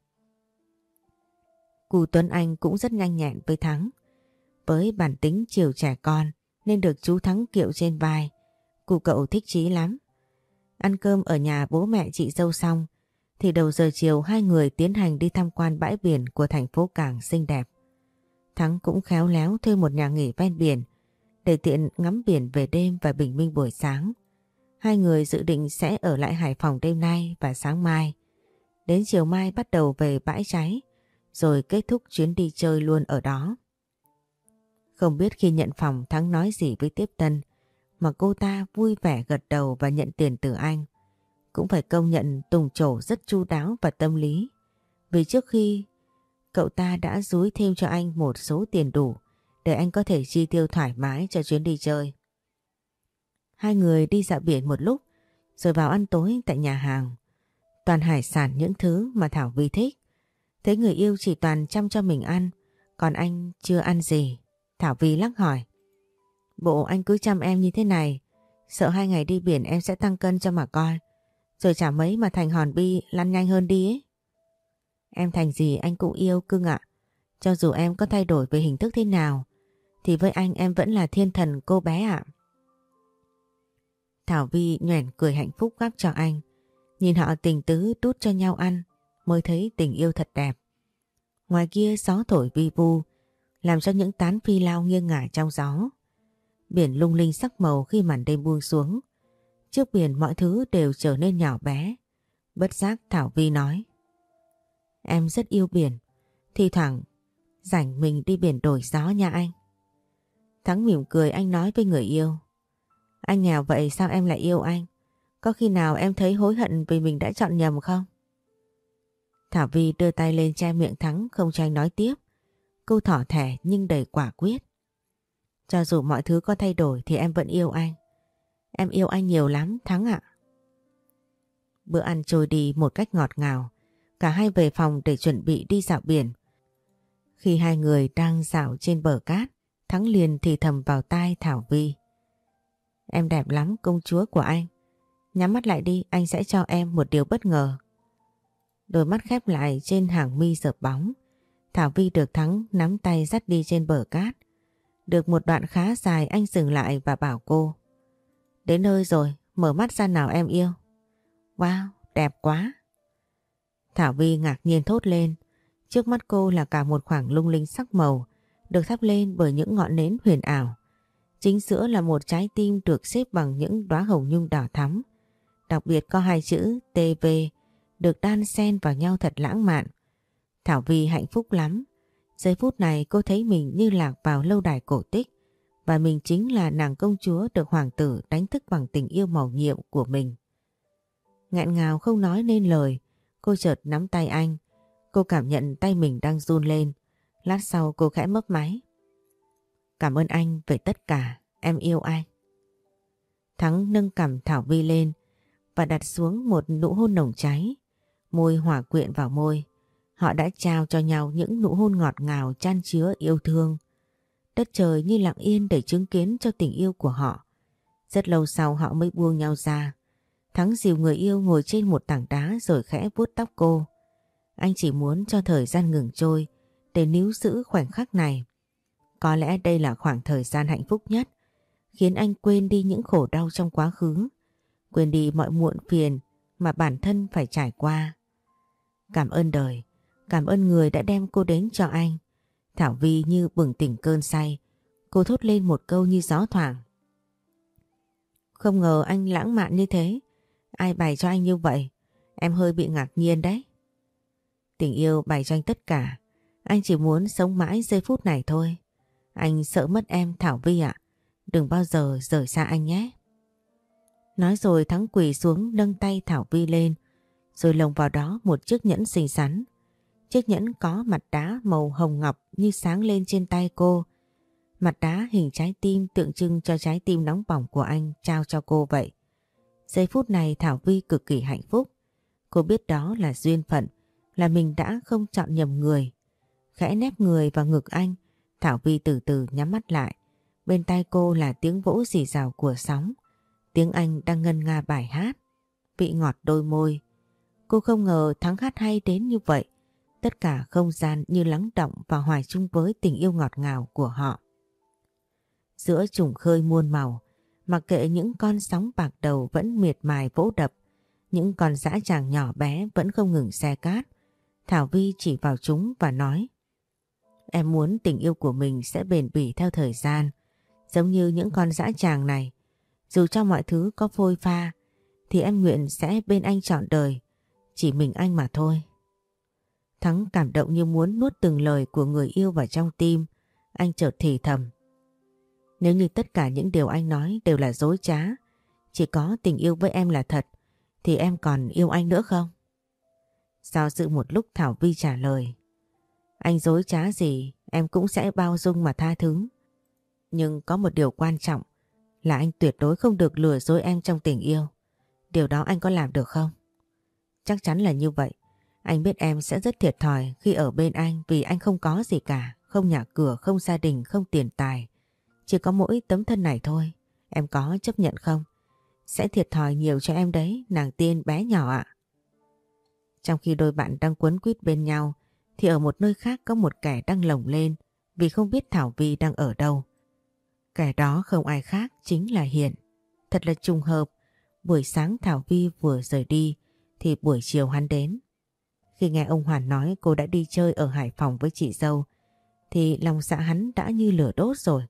Cù Tuấn Anh cũng rất nhanh nhẹn với Thắng. Với bản tính chiều trẻ con, nên được chú Thắng kiệu trên vai. Cụ cậu thích chí lắm. Ăn cơm ở nhà bố mẹ chị dâu xong thì đầu giờ chiều hai người tiến hành đi tham quan bãi biển của thành phố Cảng xinh đẹp. Thắng cũng khéo léo thuê một nhà nghỉ ven biển để tiện ngắm biển về đêm và bình minh buổi sáng. Hai người dự định sẽ ở lại Hải Phòng đêm nay và sáng mai. Đến chiều mai bắt đầu về bãi cháy, rồi kết thúc chuyến đi chơi luôn ở đó. Không biết khi nhận phòng Thắng nói gì với tiếp tân, mà cô ta vui vẻ gật đầu và nhận tiền từ anh. Cũng phải công nhận Tùng Trổ rất chu đáo và tâm lý. Vì trước khi cậu ta đã dúi thêm cho anh một số tiền đủ để anh có thể chi tiêu thoải mái cho chuyến đi chơi. Hai người đi dạo biển một lúc rồi vào ăn tối tại nhà hàng. Toàn hải sản những thứ mà Thảo Vi thích. Thấy người yêu chỉ toàn chăm cho mình ăn, còn anh chưa ăn gì. Thảo Vi lắc hỏi. Bộ anh cứ chăm em như thế này, sợ hai ngày đi biển em sẽ tăng cân cho mà coi. Rồi chả mấy mà thành hòn bi lăn nhanh hơn đi ấy. Em thành gì anh cũng yêu cưng ạ. Cho dù em có thay đổi về hình thức thế nào, thì với anh em vẫn là thiên thần cô bé ạ. Thảo Vi nhoẻn cười hạnh phúc gắp cho anh. Nhìn họ tình tứ đút cho nhau ăn mới thấy tình yêu thật đẹp. Ngoài kia gió thổi vi vu làm cho những tán phi lao nghiêng ngả trong gió. Biển lung linh sắc màu khi màn đêm buông xuống. Trước biển mọi thứ đều trở nên nhỏ bé. Bất giác Thảo Vi nói. Em rất yêu biển. Thì thoảng rảnh mình đi biển đổi gió nha anh. Thắng mỉm cười anh nói với người yêu. Anh nghèo vậy sao em lại yêu anh? Có khi nào em thấy hối hận vì mình đã chọn nhầm không? Thảo Vi đưa tay lên che miệng Thắng, không cho anh nói tiếp. Câu thỏ thẻ nhưng đầy quả quyết. Cho dù mọi thứ có thay đổi thì em vẫn yêu anh. Em yêu anh nhiều lắm Thắng ạ. Bữa ăn trôi đi một cách ngọt ngào. Cả hai về phòng để chuẩn bị đi dạo biển. Khi hai người đang dạo trên bờ cát, Thắng liền thì thầm vào tai Thảo Vi. Em đẹp lắm công chúa của anh. Nhắm mắt lại đi anh sẽ cho em một điều bất ngờ. Đôi mắt khép lại trên hàng mi dợp bóng. Thảo Vi được Thắng nắm tay dắt đi trên bờ cát. Được một đoạn khá dài anh dừng lại và bảo cô. Đến nơi rồi, mở mắt ra nào em yêu. Wow, đẹp quá. Thảo Vi ngạc nhiên thốt lên. Trước mắt cô là cả một khoảng lung linh sắc màu được thắp lên bởi những ngọn nến huyền ảo. Chính giữa là một trái tim được xếp bằng những đóa hồng nhung đỏ thắm. Đặc biệt có hai chữ TV được đan xen vào nhau thật lãng mạn. Thảo Vi hạnh phúc lắm. Giây phút này cô thấy mình như lạc vào lâu đài cổ tích và mình chính là nàng công chúa được hoàng tử đánh thức bằng tình yêu màu nhiệm của mình. Ngạn ngào không nói nên lời, cô chợt nắm tay anh. Cô cảm nhận tay mình đang run lên. Lát sau cô khẽ mấp máy. Cảm ơn anh về tất cả, em yêu anh. Thắng nâng cằm Thảo Vi lên và đặt xuống một nụ hôn nồng cháy. Môi hỏa quyện vào môi. Họ đã trao cho nhau những nụ hôn ngọt ngào chan chứa yêu thương. Đất trời như lặng yên để chứng kiến cho tình yêu của họ. Rất lâu sau họ mới buông nhau ra. Thắng dìu người yêu ngồi trên một tảng đá rồi khẽ vuốt tóc cô. Anh chỉ muốn cho thời gian ngừng trôi để níu giữ khoảnh khắc này. Có lẽ đây là khoảng thời gian hạnh phúc nhất, khiến anh quên đi những khổ đau trong quá khứ, quên đi mọi muộn phiền mà bản thân phải trải qua. Cảm ơn đời, cảm ơn người đã đem cô đến cho anh. Thảo Vi như bừng tỉnh cơn say, cô thốt lên một câu như gió thoảng. Không ngờ anh lãng mạn như thế, ai bày cho anh như vậy, em hơi bị ngạc nhiên đấy. Tình yêu bày cho anh tất cả, anh chỉ muốn sống mãi giây phút này thôi. Anh sợ mất em Thảo Vi ạ. Đừng bao giờ rời xa anh nhé. Nói rồi Thắng quỳ xuống nâng tay Thảo Vi lên. Rồi lồng vào đó một chiếc nhẫn xinh xắn. Chiếc nhẫn có mặt đá màu hồng ngọc như sáng lên trên tay cô. Mặt đá hình trái tim tượng trưng cho trái tim nóng bỏng của anh trao cho cô vậy. Giây phút này Thảo Vi cực kỳ hạnh phúc. Cô biết đó là duyên phận, là mình đã không chọn nhầm người. Khẽ nép người vào ngực anh, Thảo Vi từ từ nhắm mắt lại. Bên tai cô là tiếng vỗ rì rào của sóng. Tiếng Anh đang ngân nga bài hát. Vị ngọt đôi môi. Cô không ngờ thắng hát hay đến như vậy. Tất cả không gian như lắng động và hòa chung với tình yêu ngọt ngào của họ. Giữa trùng khơi muôn màu, mặc kệ những con sóng bạc đầu vẫn miệt mài vỗ đập, những con dã tràng nhỏ bé vẫn không ngừng xe cát. Thảo Vi chỉ vào chúng và nói Em muốn tình yêu của mình sẽ bền bỉ theo thời gian, giống như những con dã tràng này. Dù cho mọi thứ có phôi pha, thì em nguyện sẽ bên anh trọn đời, chỉ mình anh mà thôi. Thắng cảm động như muốn nuốt từng lời của người yêu vào trong tim, anh chợt thì thầm. Nếu như tất cả những điều anh nói đều là dối trá, chỉ có tình yêu với em là thật, thì em còn yêu anh nữa không? Sao sự một lúc Thảo Vi trả lời. Anh dối trá gì em cũng sẽ bao dung mà tha thứ. Nhưng có một điều quan trọng là anh tuyệt đối không được lừa dối em trong tình yêu. Điều đó anh có làm được không? Chắc chắn là như vậy. Anh biết em sẽ rất thiệt thòi khi ở bên anh vì anh không có gì cả, không nhà cửa, không gia đình, không tiền tài. Chỉ có mỗi tấm thân này thôi. Em có chấp nhận không? Sẽ thiệt thòi nhiều cho em đấy, nàng tiên bé nhỏ ạ. Trong khi đôi bạn đang quấn quýt bên nhau, thì ở một nơi khác có một kẻ đang lồng lên vì không biết Thảo Vi đang ở đâu. Kẻ đó không ai khác chính là Hiền. Thật là trùng hợp, buổi sáng Thảo Vi vừa rời đi thì buổi chiều hắn đến. Khi nghe ông Hoàn nói cô đã đi chơi ở Hải Phòng với chị dâu, thì lòng dạ hắn đã như lửa đốt rồi.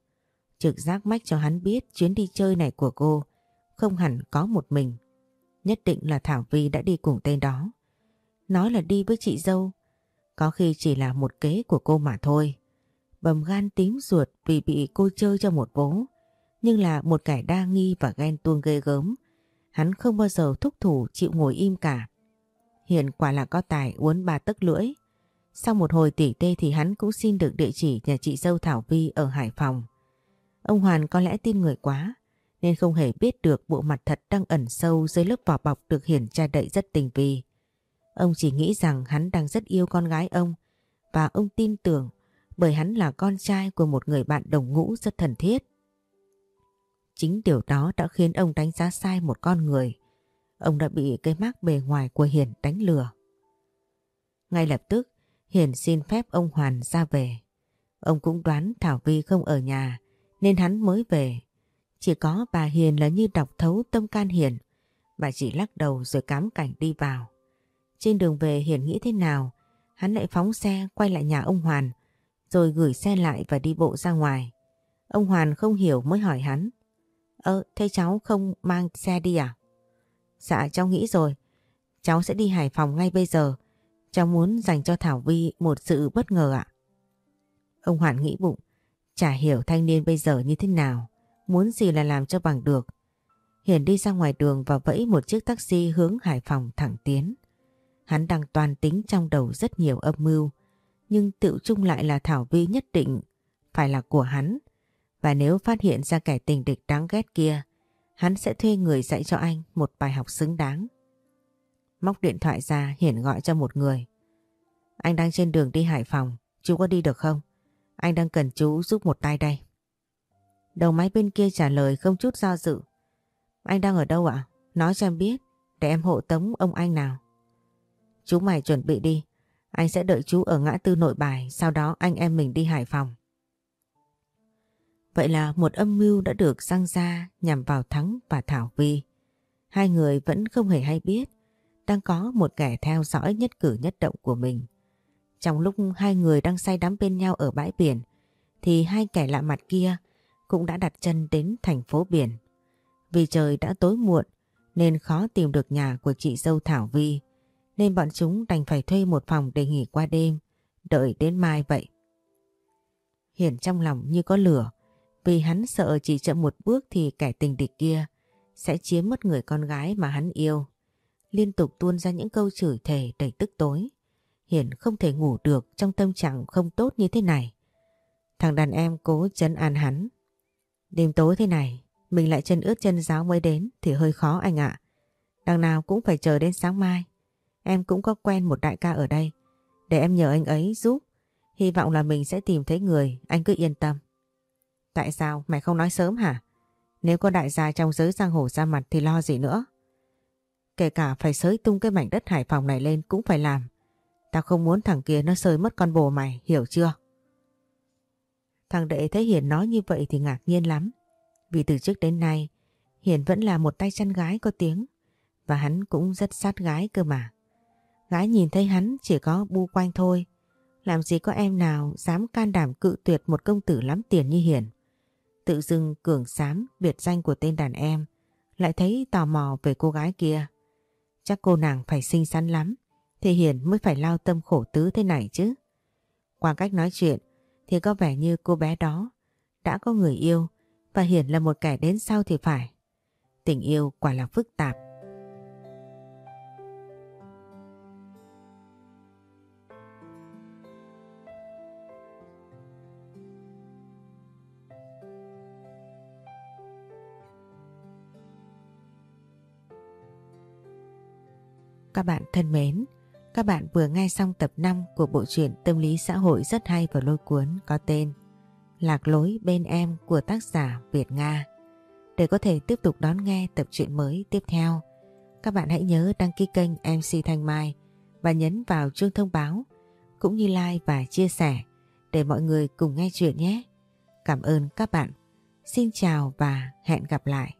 Trực giác mách cho hắn biết chuyến đi chơi này của cô không hẳn có một mình. Nhất định là Thảo Vi đã đi cùng tên đó. Nói là đi với chị dâu, có khi chỉ là một kế của cô mà thôi. Bầm gan tím ruột vì bị cô chơi cho một vố. Nhưng là một kẻ đa nghi và ghen tuông ghê gớm. Hắn không bao giờ thúc thủ chịu ngồi im cả. Hiền quả là có tài, uốn ba tức lưỡi. Sau một hồi tỉ tê thì hắn cũng xin được địa chỉ nhà chị dâu Thảo Vi ở Hải Phòng. Ông Hoàn có lẽ tin người quá, nên không hề biết được bộ mặt thật đang ẩn sâu dưới lớp vỏ bọc được Hiền tra đậy rất tình vi. Ông chỉ nghĩ rằng hắn đang rất yêu con gái ông, và ông tin tưởng bởi hắn là con trai của một người bạn đồng ngũ rất thân thiết. Chính điều đó đã khiến ông đánh giá sai một con người. Ông đã bị cái mác bề ngoài của Hiền đánh lừa. Ngay lập tức, Hiền xin phép ông Hoàn ra về. Ông cũng đoán Thảo Vi không ở nhà nên hắn mới về. Chỉ có bà Hiền là như đọc thấu tâm can Hiền. Bà chỉ lắc đầu rồi cám cảnh đi vào. Trên đường về hiền nghĩ thế nào, hắn lại phóng xe quay lại nhà ông Hoàn, rồi gửi xe lại và đi bộ ra ngoài. Ông Hoàn không hiểu mới hỏi hắn. Ơ, thế cháu không mang xe đi à? Dạ, cháu nghĩ rồi. Cháu sẽ đi Hải Phòng ngay bây giờ. Cháu muốn dành cho Thảo Vi một sự bất ngờ ạ. Ông Hoàn nghĩ bụng. Chả hiểu thanh niên bây giờ như thế nào. Muốn gì là làm cho bằng được. Hiển đi ra ngoài đường và vẫy một chiếc taxi hướng Hải Phòng thẳng tiến. Hắn đang toàn tính trong đầu rất nhiều âm mưu. Nhưng tự chung lại là Thảo Vi nhất định phải là của hắn. Và nếu phát hiện ra kẻ tình địch đáng ghét kia, hắn sẽ thuê người dạy cho anh một bài học xứng đáng. Móc điện thoại ra Hiển gọi cho một người. Anh đang trên đường đi Hải Phòng, chú có đi được không? Anh đang cần chú giúp một tay đây. Đầu máy bên kia trả lời không chút do dự. Anh đang ở đâu ạ? Nói cho em biết, để em hộ tống ông anh nào. Chú mày chuẩn bị đi, anh sẽ đợi chú ở ngã tư nội bài, sau đó anh em mình đi Hải Phòng. Vậy là một âm mưu đã được răng ra nhằm vào Thắng và Thảo Vi. Hai người vẫn không hề hay biết, đang có một kẻ theo dõi nhất cử nhất động của mình. Trong lúc hai người đang say đắm bên nhau ở bãi biển, thì hai kẻ lạ mặt kia cũng đã đặt chân đến thành phố biển. Vì trời đã tối muộn, nên khó tìm được nhà của chị dâu Thảo Vi, nên bọn chúng đành phải thuê một phòng để nghỉ qua đêm, đợi đến mai vậy. Hiển trong lòng như có lửa vì hắn sợ chỉ chậm một bước thì kẻ tình địch kia sẽ chiếm mất người con gái mà hắn yêu. Liên tục tuôn ra những câu chửi thề đầy tức tối. Hiển không thể ngủ được trong tâm trạng không tốt như thế này. Thằng đàn em cố chấn an hắn. Đêm tối thế này, mình lại chân ướt chân giáo mới đến thì hơi khó anh ạ. Đằng nào cũng phải chờ đến sáng mai. Em cũng có quen một đại ca ở đây. Để em nhờ anh ấy giúp. Hy vọng là mình sẽ tìm thấy người, anh cứ yên tâm. Tại sao mày không nói sớm hả? Nếu có đại gia trong giới giang hồ ra mặt thì lo gì nữa? Kể cả phải sới tung cái mảnh đất Hải Phòng này lên cũng phải làm. Tao không muốn thằng kia nó sơi mất con bồ mày, hiểu chưa? Thằng đệ thấy Hiền nói như vậy thì ngạc nhiên lắm. Vì từ trước đến nay, Hiền vẫn là một tay chăn gái có tiếng. Và hắn cũng rất sát gái cơ mà. Gái nhìn thấy hắn chỉ có bu quanh thôi. Làm gì có em nào dám can đảm cự tuyệt một công tử lắm tiền như Hiền. Tự dưng cường sám biệt danh của tên đàn em, lại thấy tò mò về cô gái kia. Chắc cô nàng phải xinh xắn lắm, thì Hiền mới phải lao tâm khổ tứ thế này chứ. Qua cách nói chuyện, thì có vẻ như cô bé đó đã có người yêu, và Hiền là một kẻ đến sau thì phải. Tình yêu quả là phức tạp Các bạn thân mến, các bạn vừa nghe xong tập 5 của bộ truyện tâm lý xã hội rất hay và lôi cuốn có tên Lạc lối bên em của tác giả Việt Nga. Để có thể tiếp tục đón nghe tập truyện mới tiếp theo, các bạn hãy nhớ đăng ký kênh MC Thanh Mai và nhấn vào chuông thông báo cũng như like và chia sẻ để mọi người cùng nghe chuyện nhé. Cảm ơn các bạn. Xin chào và hẹn gặp lại.